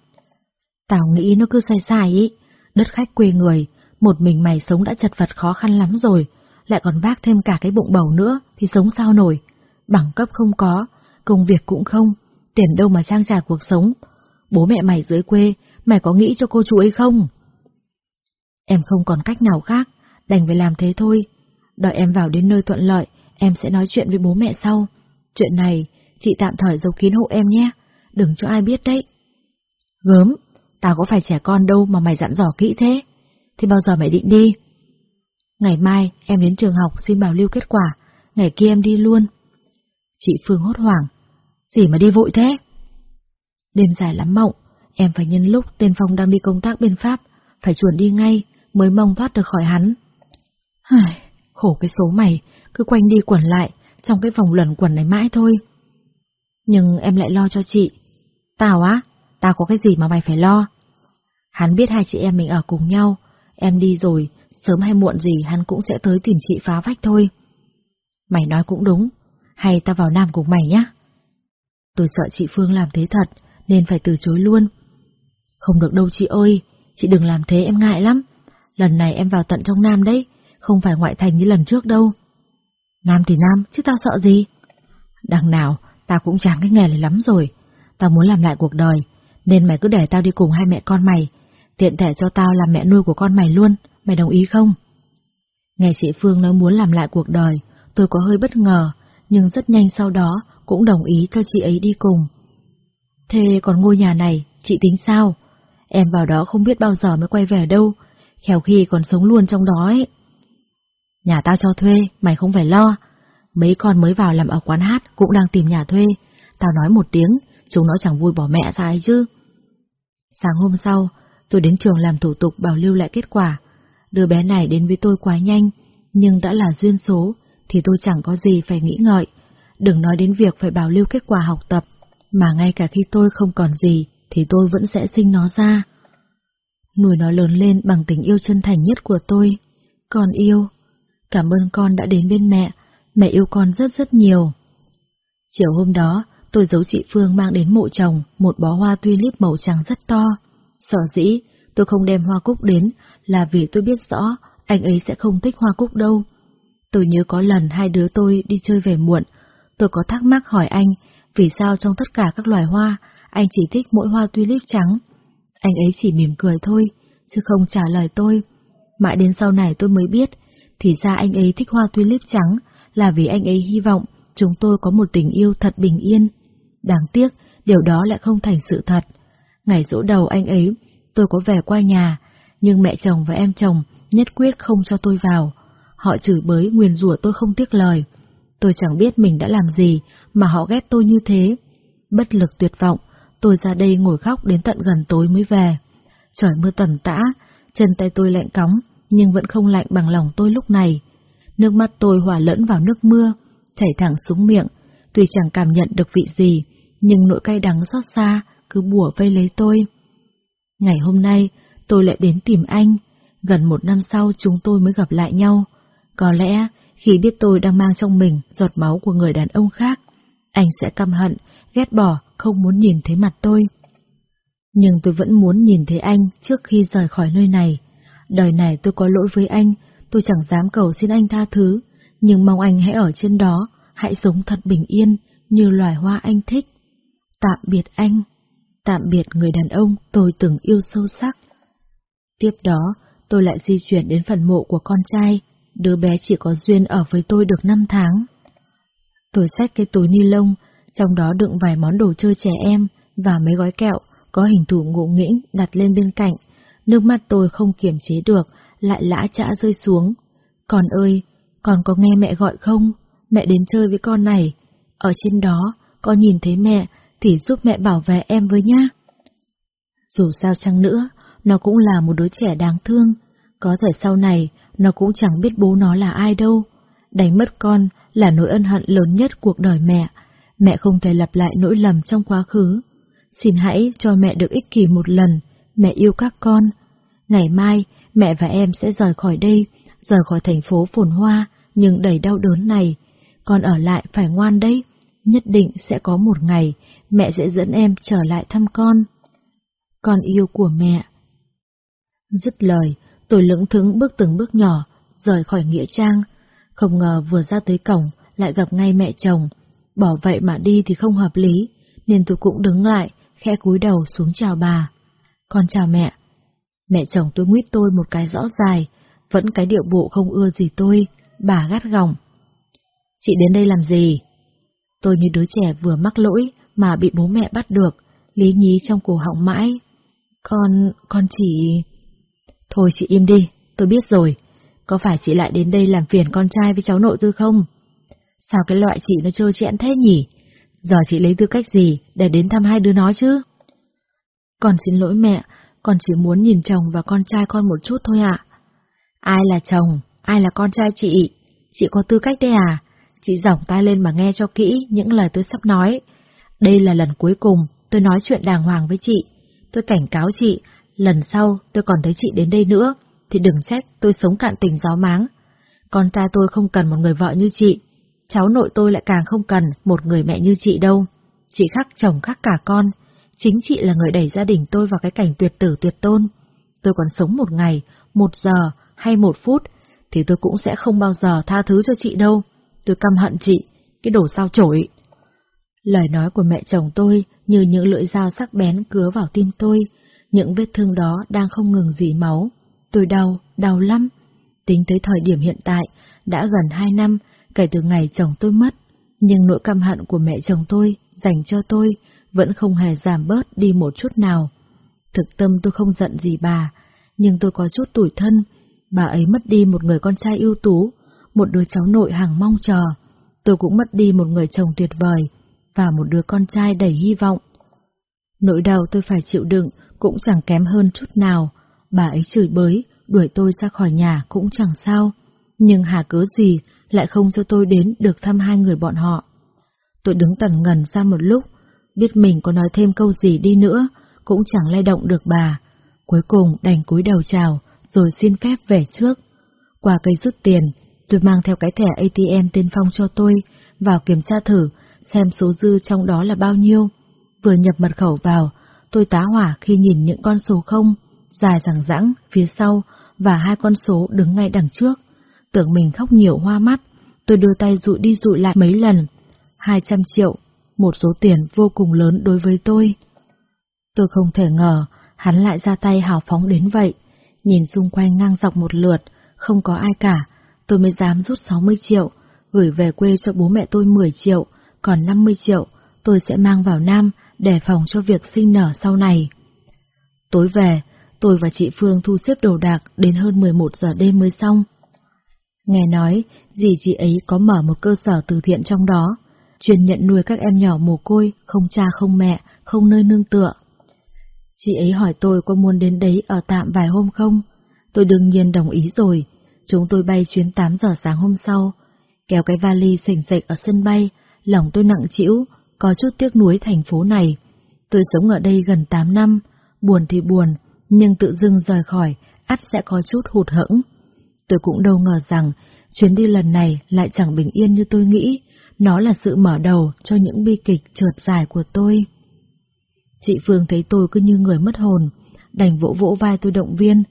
Tao nghĩ nó cứ sai sai ý, đất khách quê người, một mình mày sống đã chật vật khó khăn lắm rồi, lại còn vác thêm cả cái bụng bầu nữa thì sống sao nổi. Bằng cấp không có, công việc cũng không, tiền đâu mà trang trải cuộc sống. Bố mẹ mày dưới quê, mày có nghĩ cho cô chú ấy không? Em không còn cách nào khác, đành phải làm thế thôi. Đợi em vào đến nơi thuận lợi, em sẽ nói chuyện với bố mẹ sau. Chuyện này, chị tạm thời giấu kín hộ em nhé, đừng cho ai biết đấy. Gớm, tao có phải trẻ con đâu mà mày dặn dò kỹ thế. Thì bao giờ mày định đi? Ngày mai em đến trường học xin bảo lưu kết quả, ngày kia em đi luôn. Chị Phương hốt hoảng. Gì mà đi vội thế? Đêm dài lắm mộng, em phải nhân lúc tên Phong đang đi công tác bên Pháp, phải chuẩn đi ngay, mới mong thoát được khỏi hắn. Ai, khổ cái số mày, cứ quanh đi quẩn lại, trong cái vòng luẩn quẩn này mãi thôi. Nhưng em lại lo cho chị. Tao á, tao có cái gì mà mày phải lo? Hắn biết hai chị em mình ở cùng nhau, em đi rồi, sớm hay muộn gì hắn cũng sẽ tới tìm chị phá vách thôi. Mày nói cũng đúng, hay ta vào Nam cùng mày nhá? Tôi sợ chị Phương làm thế thật, nên phải từ chối luôn. Không được đâu chị ơi, chị đừng làm thế em ngại lắm. Lần này em vào tận trong Nam đấy, không phải ngoại thành như lần trước đâu. Nam thì Nam, chứ tao sợ gì? Đằng nào, tao cũng chán cái nghề này lắm rồi. Tao muốn làm lại cuộc đời, nên mày cứ để tao đi cùng hai mẹ con mày, tiện thể cho tao làm mẹ nuôi của con mày luôn, mày đồng ý không? Nghe chị Phương nói muốn làm lại cuộc đời, tôi có hơi bất ngờ, nhưng rất nhanh sau đó cũng đồng ý cho chị ấy đi cùng. Thế còn ngôi nhà này, chị tính sao? Em vào đó không biết bao giờ mới quay về đâu, khéo khi còn sống luôn trong đó ấy. Nhà tao cho thuê, mày không phải lo. Mấy con mới vào làm ở quán hát cũng đang tìm nhà thuê. Tao nói một tiếng, chúng nó chẳng vui bỏ mẹ ra ấy chứ. Sáng hôm sau, tôi đến trường làm thủ tục bảo lưu lại kết quả. Đứa bé này đến với tôi quá nhanh, nhưng đã là duyên số, thì tôi chẳng có gì phải nghĩ ngợi. Đừng nói đến việc phải bảo lưu kết quả học tập, mà ngay cả khi tôi không còn gì, thì tôi vẫn sẽ sinh nó ra. Nuôi nó lớn lên bằng tình yêu chân thành nhất của tôi. Con yêu. Cảm ơn con đã đến bên mẹ, mẹ yêu con rất rất nhiều. Chiều hôm đó, tôi giấu chị Phương mang đến mộ chồng một bó hoa tulip màu trắng rất to. Sở dĩ, tôi không đem hoa cúc đến là vì tôi biết rõ anh ấy sẽ không thích hoa cúc đâu. Tôi nhớ có lần hai đứa tôi đi chơi về muộn, tôi có thắc mắc hỏi anh vì sao trong tất cả các loài hoa, anh chỉ thích mỗi hoa tulip trắng. Anh ấy chỉ mỉm cười thôi, chứ không trả lời tôi. Mãi đến sau này tôi mới biết, thì ra anh ấy thích hoa tulip trắng là vì anh ấy hy vọng chúng tôi có một tình yêu thật bình yên. Đáng tiếc, điều đó lại không thành sự thật. Ngày dỗ đầu anh ấy, tôi có về qua nhà, nhưng mẹ chồng và em chồng nhất quyết không cho tôi vào. Họ chửi bới nguyền rủa tôi không tiếc lời. Tôi chẳng biết mình đã làm gì mà họ ghét tôi như thế. Bất lực tuyệt vọng, tôi ra đây ngồi khóc đến tận gần tối mới về. Trời mưa tầm tã, chân tay tôi lạnh cóng, nhưng vẫn không lạnh bằng lòng tôi lúc này. Nước mắt tôi hòa lẫn vào nước mưa, chảy thẳng xuống miệng, tuy chẳng cảm nhận được vị gì, nhưng nỗi cay đắng xót xa cứ bùa vây lấy tôi. Ngày hôm nay, tôi lại đến tìm anh, gần một năm sau chúng tôi mới gặp lại nhau. Có lẽ khi biết tôi đang mang trong mình giọt máu của người đàn ông khác, anh sẽ căm hận, ghét bỏ, không muốn nhìn thấy mặt tôi. Nhưng tôi vẫn muốn nhìn thấy anh trước khi rời khỏi nơi này. Đời này tôi có lỗi với anh, tôi chẳng dám cầu xin anh tha thứ, nhưng mong anh hãy ở trên đó, hãy sống thật bình yên, như loài hoa anh thích. Tạm biệt anh, tạm biệt người đàn ông tôi từng yêu sâu sắc. Tiếp đó, tôi lại di chuyển đến phần mộ của con trai, đứa bé chỉ có duyên ở với tôi được 5 tháng. Tôi xách cái túi ni lông, trong đó đựng vài món đồ chơi trẻ em và mấy gói kẹo có hình thù ngộ nghĩnh đặt lên bên cạnh. Nước mắt tôi không kiềm chế được, lại lã chã rơi xuống. Con ơi, con có nghe mẹ gọi không? Mẹ đến chơi với con này. Ở trên đó, con nhìn thấy mẹ thì giúp mẹ bảo vệ em với nhá. Dù sao chăng nữa, nó cũng là một đứa trẻ đáng thương. Có thể sau này, nó cũng chẳng biết bố nó là ai đâu. Đánh mất con là nỗi ân hận lớn nhất cuộc đời mẹ. Mẹ không thể lặp lại nỗi lầm trong quá khứ. Xin hãy cho mẹ được ích kỷ một lần. Mẹ yêu các con. Ngày mai, mẹ và em sẽ rời khỏi đây, rời khỏi thành phố phồn hoa, nhưng đầy đau đớn này. Con ở lại phải ngoan đấy. Nhất định sẽ có một ngày, mẹ sẽ dẫn em trở lại thăm con. Con yêu của mẹ. Dứt lời, tôi lững thững bước từng bước nhỏ, rời khỏi Nghĩa Trang. Không ngờ vừa ra tới cổng, lại gặp ngay mẹ chồng. Bỏ vậy mà đi thì không hợp lý, nên tôi cũng đứng lại, khẽ cúi đầu xuống chào bà. Con chào mẹ. Mẹ chồng tôi nguyết tôi một cái rõ dài, vẫn cái điệu bộ không ưa gì tôi, bà gắt gỏng. Chị đến đây làm gì? Tôi như đứa trẻ vừa mắc lỗi mà bị bố mẹ bắt được, lý nhí trong cổ họng mãi. Con, con chỉ... Thôi chị im đi, tôi biết rồi. Có phải chị lại đến đây làm phiền con trai với cháu nội tôi không? Sao cái loại chị nó trơ chẽn thế nhỉ? Giờ chị lấy tư cách gì để đến thăm hai đứa nó chứ? Con xin lỗi mẹ, con chỉ muốn nhìn chồng và con trai con một chút thôi ạ. Ai là chồng, ai là con trai chị? Chị có tư cách đấy à? Chị giỏng tai lên mà nghe cho kỹ những lời tôi sắp nói. Đây là lần cuối cùng tôi nói chuyện đàng hoàng với chị. Tôi cảnh cáo chị, lần sau tôi còn thấy chị đến đây nữa, thì đừng trách tôi sống cạn tình gió máng. Con trai tôi không cần một người vợ như chị, cháu nội tôi lại càng không cần một người mẹ như chị đâu. Chị khắc chồng khắc cả con, chính chị là người đẩy gia đình tôi vào cái cảnh tuyệt tử tuyệt tôn. Tôi còn sống một ngày, một giờ hay một phút, thì tôi cũng sẽ không bao giờ tha thứ cho chị đâu. Tôi căm hận chị, cái đồ sao chổi. Lời nói của mẹ chồng tôi như những lưỡi dao sắc bén cứa vào tim tôi, những vết thương đó đang không ngừng dỉ máu. Tôi đau, đau lắm. Tính tới thời điểm hiện tại, đã gần hai năm kể từ ngày chồng tôi mất, nhưng nỗi căm hận của mẹ chồng tôi dành cho tôi vẫn không hề giảm bớt đi một chút nào. Thực tâm tôi không giận gì bà, nhưng tôi có chút tủi thân. Bà ấy mất đi một người con trai ưu tú, một đứa cháu nội hàng mong chờ. Tôi cũng mất đi một người chồng tuyệt vời, và một đứa con trai đầy hy vọng. Nỗi đau tôi phải chịu đựng cũng chẳng kém hơn chút nào. Bà ấy chửi bới, đuổi tôi ra khỏi nhà cũng chẳng sao. Nhưng hà cớ gì lại không cho tôi đến được thăm hai người bọn họ. Tôi đứng tần ngần ra một lúc, biết mình có nói thêm câu gì đi nữa, cũng chẳng lay động được bà. Cuối cùng đành cúi đầu chào, rồi xin phép về trước. Qua cây rút tiền, tôi mang theo cái thẻ ATM tên Phong cho tôi, vào kiểm tra thử, xem số dư trong đó là bao nhiêu. Vừa nhập mật khẩu vào, tôi tá hỏa khi nhìn những con số không, dài rằng rãng phía sau và hai con số đứng ngay đằng trước. Tưởng mình khóc nhiều hoa mắt, tôi đưa tay dụi đi dụi lại mấy lần. 200 triệu, một số tiền vô cùng lớn đối với tôi. Tôi không thể ngờ hắn lại ra tay hào phóng đến vậy. Nhìn xung quanh ngang dọc một lượt, không có ai cả, tôi mới dám rút 60 triệu, gửi về quê cho bố mẹ tôi 10 triệu, còn 50 triệu tôi sẽ mang vào Nam để phòng cho việc sinh nở sau này. Tối về, tôi và chị Phương thu xếp đồ đạc đến hơn 11 giờ đêm mới xong. Nghe nói, dì chị ấy có mở một cơ sở từ thiện trong đó, chuyên nhận nuôi các em nhỏ mồ côi, không cha không mẹ, không nơi nương tựa. Chị ấy hỏi tôi có muốn đến đấy ở tạm vài hôm không? Tôi đương nhiên đồng ý rồi. Chúng tôi bay chuyến 8 giờ sáng hôm sau, kéo cái vali sỉnh sạch ở sân bay, lòng tôi nặng chịu, có chút tiếc nuối thành phố này. Tôi sống ở đây gần 8 năm, buồn thì buồn, nhưng tự dưng rời khỏi, ắt sẽ có chút hụt hẫng. Tôi cũng đâu ngờ rằng, chuyến đi lần này lại chẳng bình yên như tôi nghĩ, nó là sự mở đầu cho những bi kịch trượt dài của tôi. Chị Phương thấy tôi cứ như người mất hồn, đành vỗ vỗ vai tôi động viên.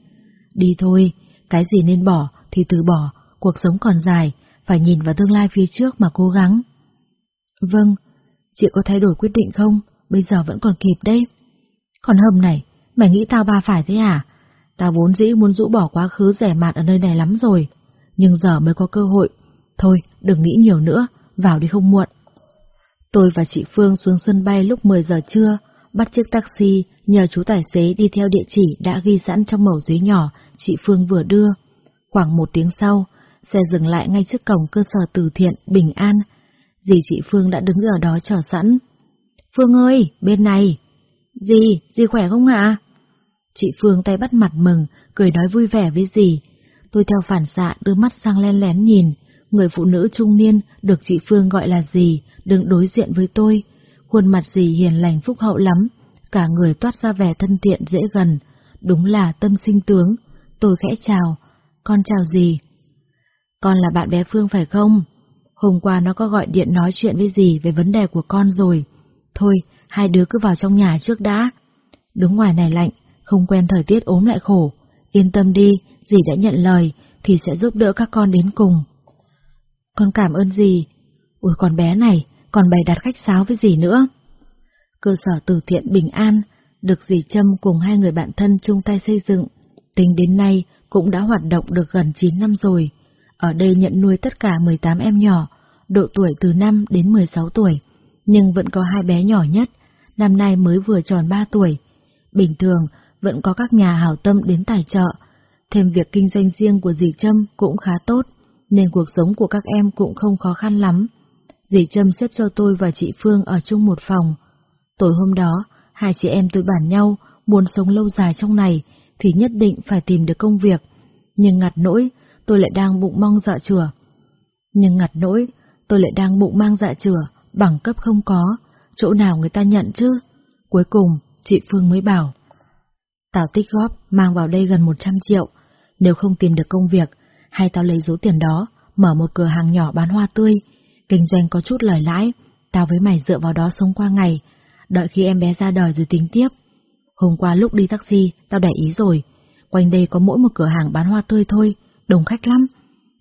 Đi thôi, cái gì nên bỏ thì từ bỏ, cuộc sống còn dài, phải nhìn vào tương lai phía trước mà cố gắng. Vâng, chị có thay đổi quyết định không? Bây giờ vẫn còn kịp đấy. Còn hầm này, mày nghĩ tao ba phải thế à? Tao vốn dĩ muốn rũ bỏ quá khứ rẻ mạt ở nơi này lắm rồi, nhưng giờ mới có cơ hội. Thôi, đừng nghĩ nhiều nữa, vào đi không muộn. Tôi và chị Phương xuống sân bay lúc 10 giờ trưa, bắt chiếc taxi, nhờ chú tài xế đi theo địa chỉ đã ghi sẵn trong mẩu giấy nhỏ chị Phương vừa đưa. Khoảng một tiếng sau, xe dừng lại ngay trước cổng cơ sở từ thiện Bình An. Dì chị Phương đã đứng ở đó chờ sẵn. Phương ơi, bên này. Dì, dì khỏe không ạ? Chị Phương tay bắt mặt mừng, cười nói vui vẻ với dì. Tôi theo phản xạ đưa mắt sang len lén nhìn, người phụ nữ trung niên được chị Phương gọi là dì, đứng đối diện với tôi. Khuôn mặt dì hiền lành phúc hậu lắm, cả người toát ra vẻ thân thiện dễ gần, đúng là tâm sinh tướng. Tôi khẽ chào, con chào dì. Con là bạn bé Phương phải không? Hôm qua nó có gọi điện nói chuyện với gì về vấn đề của con rồi. Thôi, hai đứa cứ vào trong nhà trước đã. Đứng ngoài này lạnh, không quen thời tiết ốm lại khổ. Yên tâm đi, dì đã nhận lời, thì sẽ giúp đỡ các con đến cùng. Con cảm ơn dì. Ôi con bé này, còn bày đặt khách sáo với dì nữa. Cơ sở từ thiện Bình An, được dì Trâm cùng hai người bạn thân chung tay xây dựng, tính đến nay cũng đã hoạt động được gần 9 năm rồi. Ở đây nhận nuôi tất cả 18 em nhỏ, độ tuổi từ 5 đến 16 tuổi, nhưng vẫn có hai bé nhỏ nhất, năm nay mới vừa tròn 3 tuổi. Bình thường, vẫn có các nhà hảo tâm đến tài trợ, thêm việc kinh doanh riêng của dì Trâm cũng khá tốt, nên cuộc sống của các em cũng không khó khăn lắm. Dì Trâm xếp cho tôi và chị Phương ở chung một phòng. Tối hôm đó, hai chị em tôi bàn nhau, muốn sống lâu dài trong này thì nhất định phải tìm được công việc. Nhưng ngặt nỗi, tôi lại đang bụng mong dọa chùa. Nhưng ngặt nỗi, tôi lại đang bụng mang dạ chửa, bằng cấp không có, chỗ nào người ta nhận chứ? Cuối cùng, chị Phương mới bảo. Tao tích góp mang vào đây gần 100 triệu, nếu không tìm được công việc, hay tao lấy số tiền đó, mở một cửa hàng nhỏ bán hoa tươi, kinh doanh có chút lời lãi, tao với mày dựa vào đó sống qua ngày, đợi khi em bé ra đời rồi tính tiếp. Hôm qua lúc đi taxi, tao để ý rồi, quanh đây có mỗi một cửa hàng bán hoa tươi thôi, đông khách lắm.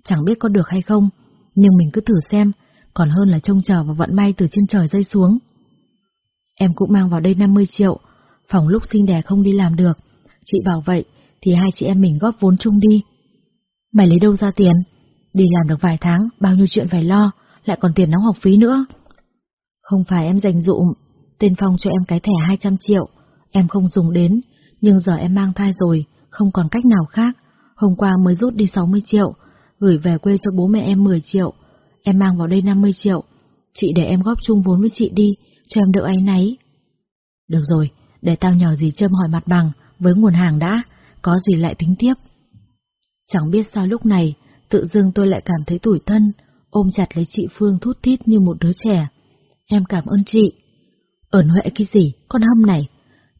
Chẳng biết có được hay không, nhưng mình cứ thử xem, còn hơn là trông chờ vào vận may từ trên trời rơi xuống. Em cũng mang vào đây 50 triệu, phòng lúc sinh đẻ không đi làm được, chị bảo vậy thì hai chị em mình góp vốn chung đi. Mày lấy đâu ra tiền? Đi làm được vài tháng, bao nhiêu chuyện phải lo, lại còn tiền đóng học phí nữa. Không phải em dành dụm, tên Phong cho em cái thẻ 200 triệu, em không dùng đến, nhưng giờ em mang thai rồi, không còn cách nào khác. Hôm qua mới rút đi 60 triệu, gửi về quê cho bố mẹ em 10 triệu, em mang vào đây 50 triệu. Chị để em góp chung vốn với chị đi, cho em đỡ áy náy. Được rồi, để tao nhờ dì Trâm hỏi mặt bằng, với nguồn hàng đã, có gì lại tính tiếp. Chẳng biết sao lúc này, tự dưng tôi lại cảm thấy tủi thân, ôm chặt lấy chị Phương thút thít như một đứa trẻ. Em cảm ơn chị. Ẩn huệ cái gì, con hâm này.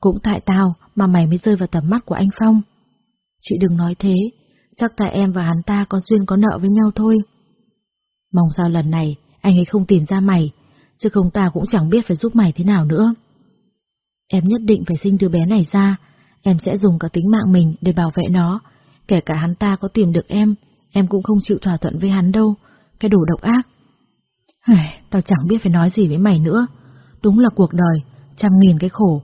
Cũng tại tao mà mày mới rơi vào tầm mắt của anh Phong. Chị đừng nói thế, chắc tại em và hắn ta có duyên có nợ với nhau thôi. Mong sao lần này anh ấy không tìm ra mày, chứ không ta cũng chẳng biết phải giúp mày thế nào nữa. Em nhất định phải sinh đứa bé này ra, em sẽ dùng cả tính mạng mình để bảo vệ nó, kể cả hắn ta có tìm được em, em cũng không chịu thỏa thuận với hắn đâu, cái đồ độc ác. Hời, tao chẳng biết phải nói gì với mày nữa, đúng là cuộc đời, trăm nghìn cái khổ.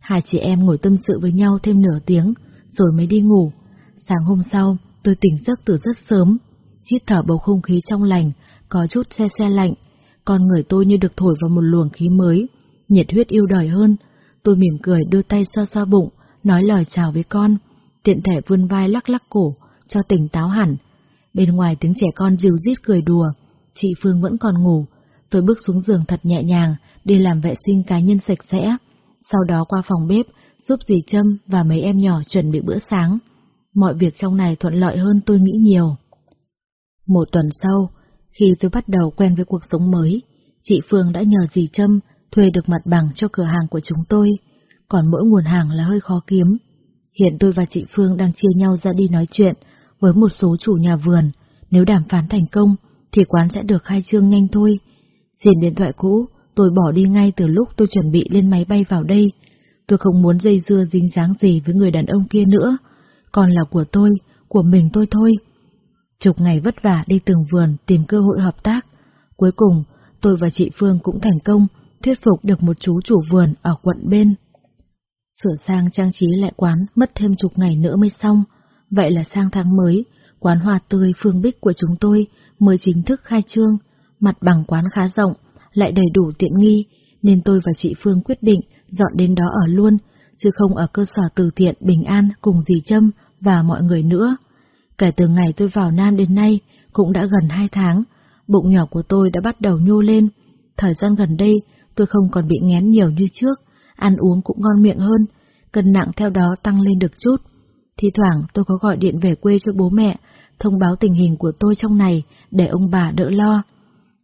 Hai chị em ngồi tâm sự với nhau thêm nửa tiếng, rồi mới đi ngủ. Sáng hôm sau, tôi tỉnh giấc từ rất sớm, hít thở bầu không khí trong lành, có chút xe xe lạnh, con người tôi như được thổi vào một luồng khí mới, nhiệt huyết yêu đời hơn. Tôi mỉm cười đưa tay xoa xoa bụng, nói lời chào với con, tiện thể vươn vai lắc lắc cổ, cho tỉnh táo hẳn. Bên ngoài tiếng trẻ con dìu rít cười đùa, chị Phương vẫn còn ngủ. Tôi bước xuống giường thật nhẹ nhàng, đi làm vệ sinh cá nhân sạch sẽ. Sau đó qua phòng bếp, giúp dì Trâm và mấy em nhỏ chuẩn bị bữa sáng. Mọi việc trong này thuận lợi hơn tôi nghĩ nhiều. Một tuần sau, khi tôi bắt đầu quen với cuộc sống mới, chị Phương đã nhờ dì Trâm thuê được mặt bằng cho cửa hàng của chúng tôi, còn mỗi nguồn hàng là hơi khó kiếm. Hiện tôi và chị Phương đang chia nhau ra đi nói chuyện với một số chủ nhà vườn, Nếu đàm phán thành công, thì quán sẽ được khai trương nhanh thôi. Diền điện thoại cũ, tôi bỏ đi ngay từ lúc tôi chuẩn bị lên máy bay vào đây. Tôi không muốn dây dưa dính dáng gì với người đàn ông kia nữa. Còn là của tôi, của mình tôi thôi. Chục ngày vất vả đi từng vườn tìm cơ hội hợp tác. Cuối cùng, tôi và chị Phương cũng thành công thuyết phục được một chú chủ vườn ở quận bên. Sửa sang trang trí lại quán mất thêm chục ngày nữa mới xong. Vậy là sang tháng mới, quán hoa tươi Phương Bích của chúng tôi mới chính thức khai trương. Mặt bằng quán khá rộng, lại đầy đủ tiện nghi, nên tôi và chị Phương quyết định dọn đến đó ở luôn, chứ không ở cơ sở từ thiện Bình An cùng dì Trâm và mọi người nữa. Kể từ ngày tôi vào Nam đến nay, cũng đã gần hai tháng, bụng nhỏ của tôi đã bắt đầu nhô lên. Thời gian gần đây, tôi không còn bị ngén nhiều như trước, ăn uống cũng ngon miệng hơn, cân nặng theo đó tăng lên được chút. Thì thoảng tôi có gọi điện về quê cho bố mẹ, thông báo tình hình của tôi trong này để ông bà đỡ lo.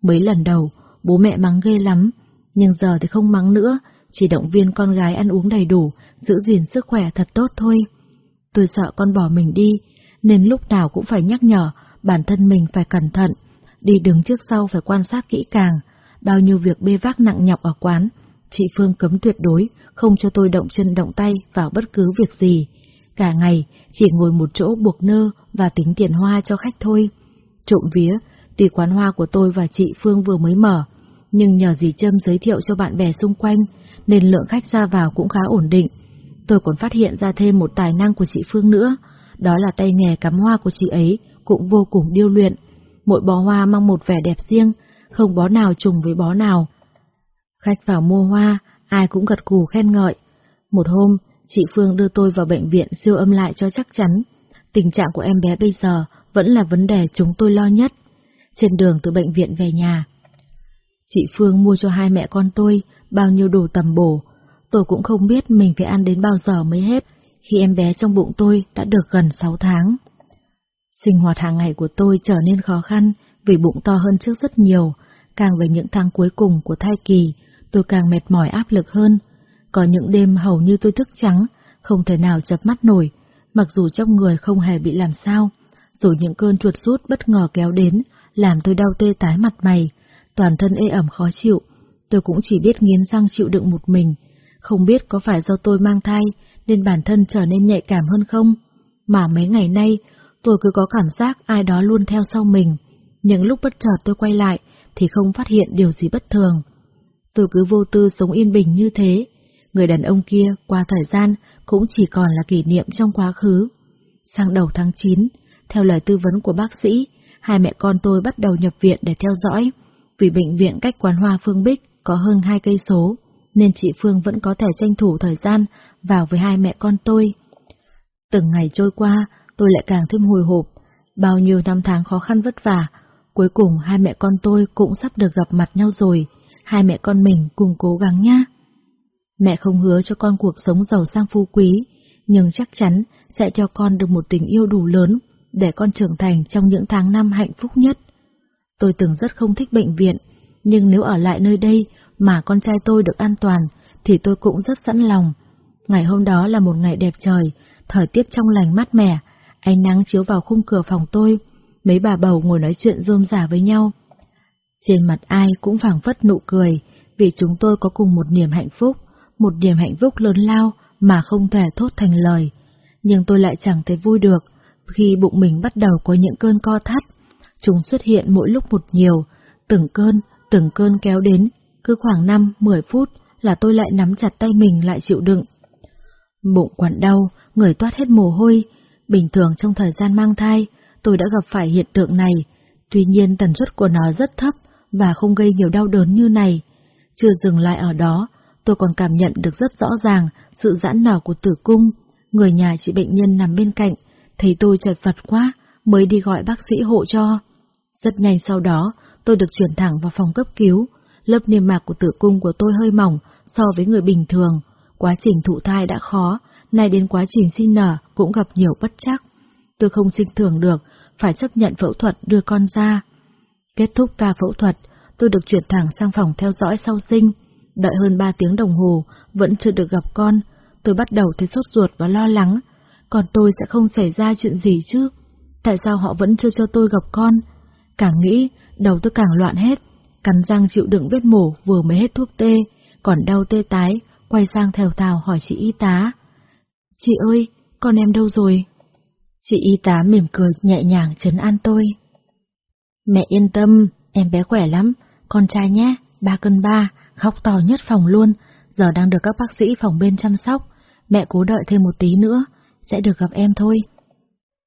Mấy lần đầu, bố mẹ mắng ghê lắm, nhưng giờ thì không mắng nữa, chỉ động viên con gái ăn uống đầy đủ, giữ gìn sức khỏe thật tốt thôi. Tôi sợ con bỏ mình đi, nên lúc nào cũng phải nhắc nhở bản thân mình phải cẩn thận, đi đứng trước sau phải quan sát kỹ càng, bao nhiêu việc bê vác nặng nhọc ở quán, chị Phương cấm tuyệt đối, không cho tôi động chân động tay vào bất cứ việc gì. Cả ngày chỉ ngồi một chỗ buộc nơ và tính tiền hoa cho khách thôi. Trộm vía, tuy quán hoa của tôi và chị Phương vừa mới mở, nhưng nhờ dì Trâm giới thiệu cho bạn bè xung quanh, nên lượng khách ra vào cũng khá ổn định. Tôi còn phát hiện ra thêm một tài năng của chị Phương nữa, đó là tay nghề cắm hoa của chị ấy cũng vô cùng điêu luyện. Mỗi bó hoa mang một vẻ đẹp riêng, không bó nào trùng với bó nào. Khách vào mua hoa, ai cũng gật gù khen ngợi. Một hôm, chị Phương đưa tôi vào bệnh viện siêu âm lại cho chắc chắn. Tình trạng của em bé bây giờ vẫn là vấn đề chúng tôi lo nhất. Trên đường từ bệnh viện về nhà, chị Phương mua cho hai mẹ con tôi bao nhiêu đồ tầm bổ. Tôi cũng không biết mình phải ăn đến bao giờ mới hết, khi em bé trong bụng tôi đã được gần 6 tháng. Sinh hoạt hàng ngày của tôi trở nên khó khăn vì bụng to hơn trước rất nhiều, càng về những tháng cuối cùng của thai kỳ, tôi càng mệt mỏi áp lực hơn. Có những đêm hầu như tôi thức trắng, không thể nào chập mắt nổi, mặc dù trong người không hề bị làm sao, rồi những cơn chuột rút bất ngờ kéo đến, làm tôi đau tê tái mặt mày, toàn thân ê ẩm khó chịu. Tôi cũng chỉ biết nghiến răng chịu đựng một mình, không biết có phải do tôi mang thai nên bản thân trở nên nhạy cảm hơn không? Mà mấy ngày nay, tôi cứ có cảm giác ai đó luôn theo sau mình. Những lúc bất chợt tôi quay lại thì không phát hiện điều gì bất thường. Tôi cứ vô tư sống yên bình như thế. Người đàn ông kia qua thời gian cũng chỉ còn là kỷ niệm trong quá khứ. Sang đầu tháng 9, theo lời tư vấn của bác sĩ, hai mẹ con tôi bắt đầu nhập viện để theo dõi. Vì bệnh viện cách quán hoa Phương Bích có hơn hai cây số, nên chị Phương vẫn có thể tranh thủ thời gian vào với hai mẹ con tôi. Từng ngày trôi qua, tôi lại càng thêm hồi hộp. Bao nhiêu năm tháng khó khăn vất vả, cuối cùng hai mẹ con tôi cũng sắp được gặp mặt nhau rồi. Hai mẹ con mình cùng cố gắng nhá. Mẹ không hứa cho con cuộc sống giàu sang phú quý, nhưng chắc chắn sẽ cho con được một tình yêu đủ lớn để con trưởng thành trong những tháng năm hạnh phúc nhất. Tôi từng rất không thích bệnh viện, nhưng nếu ở lại nơi đây mà con trai tôi được an toàn, thì tôi cũng rất sẵn lòng. Ngày hôm đó là một ngày đẹp trời, thời tiết trong lành mát mẻ, ánh nắng chiếu vào khung cửa phòng tôi, mấy bà bầu ngồi nói chuyện rôm rả với nhau. Trên mặt ai cũng phảng phất nụ cười, vì chúng tôi có cùng một niềm hạnh phúc, một niềm hạnh phúc lớn lao mà không thể thốt thành lời. Nhưng tôi lại chẳng thấy vui được, khi bụng mình bắt đầu có những cơn co thắt. Chúng xuất hiện mỗi lúc một nhiều, từng cơn, từng cơn kéo đến, cứ khoảng 5-10 phút là tôi lại nắm chặt tay mình lại chịu đựng. Bụng quặn đau, người toát hết mồ hôi. Bình thường trong thời gian mang thai, tôi đã gặp phải hiện tượng này, tuy nhiên tần suất của nó rất thấp và không gây nhiều đau đớn như này. Chưa dừng lại ở đó, tôi còn cảm nhận được rất rõ ràng sự giãn nở của tử cung. Người nhà chị bệnh nhân nằm bên cạnh, thấy tôi chật vật quá, mới đi gọi bác sĩ hộ cho. Rất nhanh sau đó, tôi được chuyển thẳng vào phòng cấp cứu. Lớp niêm mạc của tử cung của tôi hơi mỏng so với người bình thường. Quá trình thụ thai đã khó, nay đến quá trình sinh nở cũng gặp nhiều bất chắc. Tôi không sinh thường được, phải chấp nhận phẫu thuật đưa con ra. Kết thúc ca phẫu thuật, tôi được chuyển thẳng sang phòng theo dõi sau sinh. Đợi hơn 3 tiếng đồng hồ, vẫn chưa được gặp con, tôi bắt đầu thấy sốt ruột và lo lắng. Còn tôi sẽ không xảy ra chuyện gì chứ? tại sao họ vẫn chưa cho tôi gặp con? Càng nghĩ, đầu tôi càng loạn hết, cắn răng chịu đựng vết mổ vừa mới hết thuốc tê, còn đau tê tái, quay sang thèo thào hỏi chị y tá. Chị ơi, con em đâu rồi? Chị y tá mỉm cười nhẹ nhàng chấn an tôi. Mẹ yên tâm, em bé khỏe lắm, con trai nhé, ba cân ba, khóc to nhất phòng luôn, giờ đang được các bác sĩ phòng bên chăm sóc, mẹ cố đợi thêm một tí nữa, sẽ được gặp em thôi.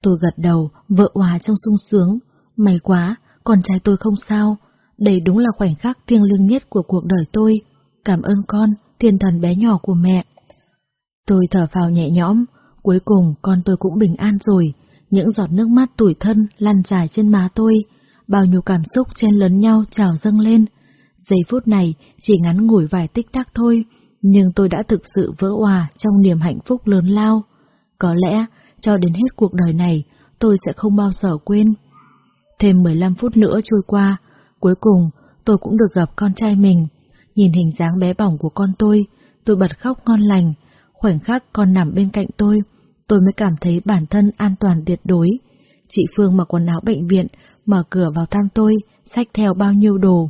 Tôi gật đầu, vợ hòa trong sung sướng, may quá, con trai tôi không sao, đây đúng là khoảnh khắc thiêng liêng nhất của cuộc đời tôi, cảm ơn con, thiên thần bé nhỏ của mẹ. Tôi thở phào nhẹ nhõm, cuối cùng con tôi cũng bình an rồi, những giọt nước mắt tủi thân lăn dài trên má tôi, bao nhiêu cảm xúc chen lấn nhau trào dâng lên. Giây phút này chỉ ngắn ngủi vài tích tắc thôi, nhưng tôi đã thực sự vỡ hòa trong niềm hạnh phúc lớn lao. Có lẽ, cho đến hết cuộc đời này, tôi sẽ không bao giờ quên. Thêm 15 phút nữa trôi qua, cuối cùng tôi cũng được gặp con trai mình. Nhìn hình dáng bé bỏng của con tôi, tôi bật khóc ngon lành. Khoảnh khắc con nằm bên cạnh tôi, tôi mới cảm thấy bản thân an toàn tuyệt đối. Chị Phương mặc quần áo bệnh viện, mở cửa vào thăm tôi, xách theo bao nhiêu đồ.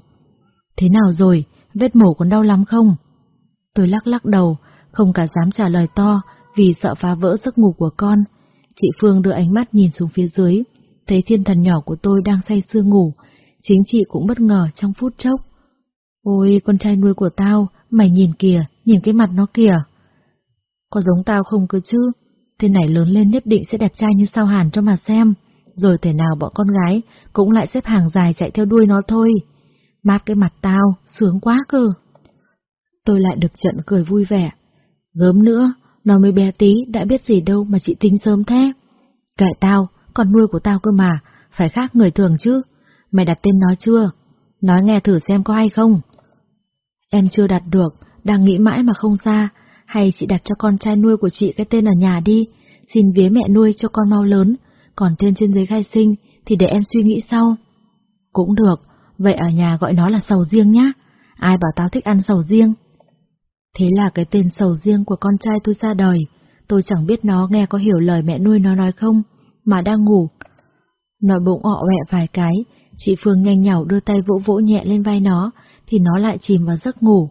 Thế nào rồi, vết mổ còn đau lắm không? Tôi lắc lắc đầu, không cả dám trả lời to vì sợ phá vỡ giấc ngủ của con. Chị Phương đưa ánh mắt nhìn xuống phía dưới, thấy thiên thần nhỏ của tôi đang say sưa ngủ, chính chị cũng bất ngờ trong phút chốc. Ôi, con trai nuôi của tao, mày nhìn kìa, nhìn cái mặt nó kìa. Có giống tao không cơ chứ? Thế này lớn lên nhất định sẽ đẹp trai như sao hàn cho mà xem, rồi thể nào bọn con gái cũng lại xếp hàng dài chạy theo đuôi nó thôi. Mát cái mặt tao, sướng quá cơ. Tôi lại được trận cười vui vẻ. Gớm nữa, nó mới bé tí, đã biết gì đâu mà chị tính sớm thế. Kệ tao, con nuôi của tao cơ mà, phải khác người thường chứ. Mày đặt tên nó chưa? Nói nghe thử xem có hay không. Em chưa đặt được, đang nghĩ mãi mà không ra, hay chị đặt cho con trai nuôi của chị cái tên ở nhà đi, xin vía mẹ nuôi cho con mau lớn, còn tên trên giấy khai sinh thì để em suy nghĩ sau. Cũng được, vậy ở nhà gọi nó là sầu riêng nhá, ai bảo tao thích ăn sầu riêng. Thế là cái tên sầu riêng của con trai tôi ra đời, tôi chẳng biết nó nghe có hiểu lời mẹ nuôi nó nói không, mà đang ngủ. Nội bụng ọ ọe vài cái, chị Phương nhanh nhảu đưa tay vỗ vỗ nhẹ lên vai nó, thì nó lại chìm vào giấc ngủ.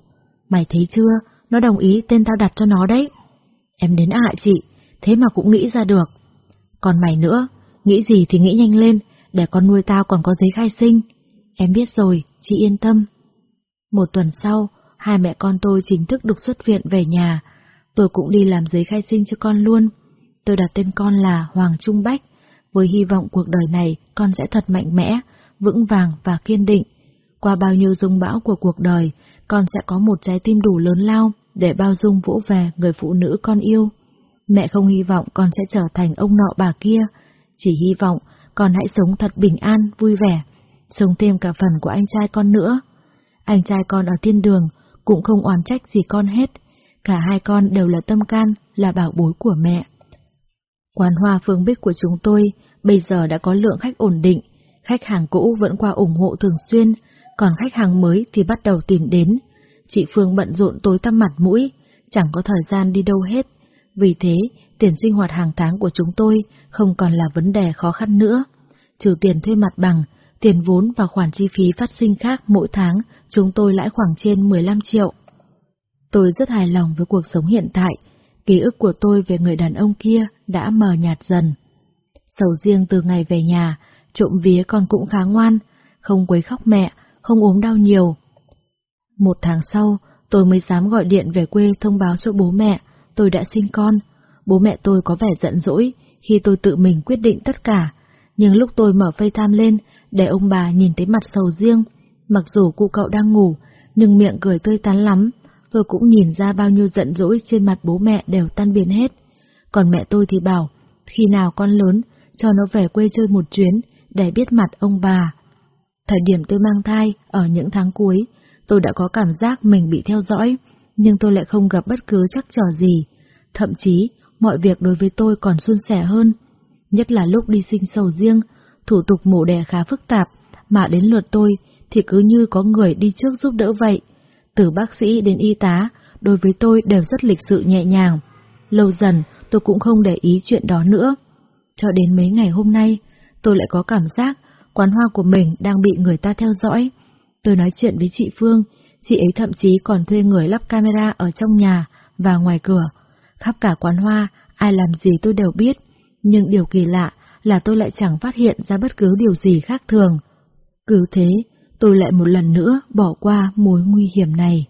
Mày thấy chưa, nó đồng ý tên tao đặt cho nó đấy. Em đến hại chị, thế mà cũng nghĩ ra được. Còn mày nữa, nghĩ gì thì nghĩ nhanh lên, để con nuôi tao còn có giấy khai sinh. Em biết rồi, chị yên tâm. Một tuần sau, hai mẹ con tôi chính thức được xuất viện về nhà. Tôi cũng đi làm giấy khai sinh cho con luôn. Tôi đặt tên con là Hoàng Trung Bách, với hy vọng cuộc đời này con sẽ thật mạnh mẽ, vững vàng và kiên định. Qua bao nhiêu dung bão của cuộc đời, con sẽ có một trái tim đủ lớn lao để bao dung vỗ về người phụ nữ con yêu. Mẹ không hy vọng con sẽ trở thành ông nọ bà kia, chỉ hy vọng con hãy sống thật bình an, vui vẻ, sống thêm cả phần của anh trai con nữa. Anh trai con ở thiên đường cũng không oán trách gì con hết, cả hai con đều là tâm can, là bảo bối của mẹ. Quán hoa phương Bích của chúng tôi bây giờ đã có lượng khách ổn định, khách hàng cũ vẫn qua ủng hộ thường xuyên, còn khách hàng mới thì bắt đầu tìm đến. Chị Phương bận rộn tối tăm mặt mũi, chẳng có thời gian đi đâu hết. Vì thế, tiền sinh hoạt hàng tháng của chúng tôi không còn là vấn đề khó khăn nữa. Trừ tiền thuê mặt bằng, tiền vốn và khoản chi phí phát sinh khác mỗi tháng, chúng tôi lãi khoảng trên 15 triệu. Tôi rất hài lòng với cuộc sống hiện tại, ký ức của tôi về người đàn ông kia đã mờ nhạt dần. Sầu riêng từ ngày về nhà, trộm vía con cũng khá ngoan, không quấy khóc mẹ, không ốm đau nhiều. Một tháng sau, tôi mới dám gọi điện về quê thông báo cho bố mẹ, tôi đã sinh con. Bố mẹ tôi có vẻ giận dỗi khi tôi tự mình quyết định tất cả, nhưng lúc tôi mở FaceTime lên để ông bà nhìn thấy mặt sầu riêng, mặc dù cụ cậu đang ngủ, nhưng miệng cười tươi tắn lắm, tôi cũng nhìn ra bao nhiêu giận dỗi trên mặt bố mẹ đều tan biến hết. Còn mẹ tôi thì bảo, khi nào con lớn, cho nó về quê chơi một chuyến, để biết mặt ông bà. Thời điểm tôi mang thai, ở những tháng cuối, tôi đã có cảm giác mình bị theo dõi, nhưng tôi lại không gặp bất cứ chắc trò gì. Thậm chí, mọi việc đối với tôi còn suôn sẻ hơn. Nhất là lúc đi sinh sầu riêng, thủ tục mổ đẻ khá phức tạp, mà đến lượt tôi thì cứ như có người đi trước giúp đỡ vậy. Từ bác sĩ đến y tá, đối với tôi đều rất lịch sự nhẹ nhàng. Lâu dần, tôi cũng không để ý chuyện đó nữa. Cho đến mấy ngày hôm nay, tôi lại có cảm giác quán hoa của mình đang bị người ta theo dõi. Tôi nói chuyện với chị Phương, chị ấy thậm chí còn thuê người lắp camera ở trong nhà và ngoài cửa. Khắp cả quán hoa, ai làm gì tôi đều biết, nhưng điều kỳ lạ là tôi lại chẳng phát hiện ra bất cứ điều gì khác thường. Cứ thế, tôi lại một lần nữa bỏ qua mối nguy hiểm này.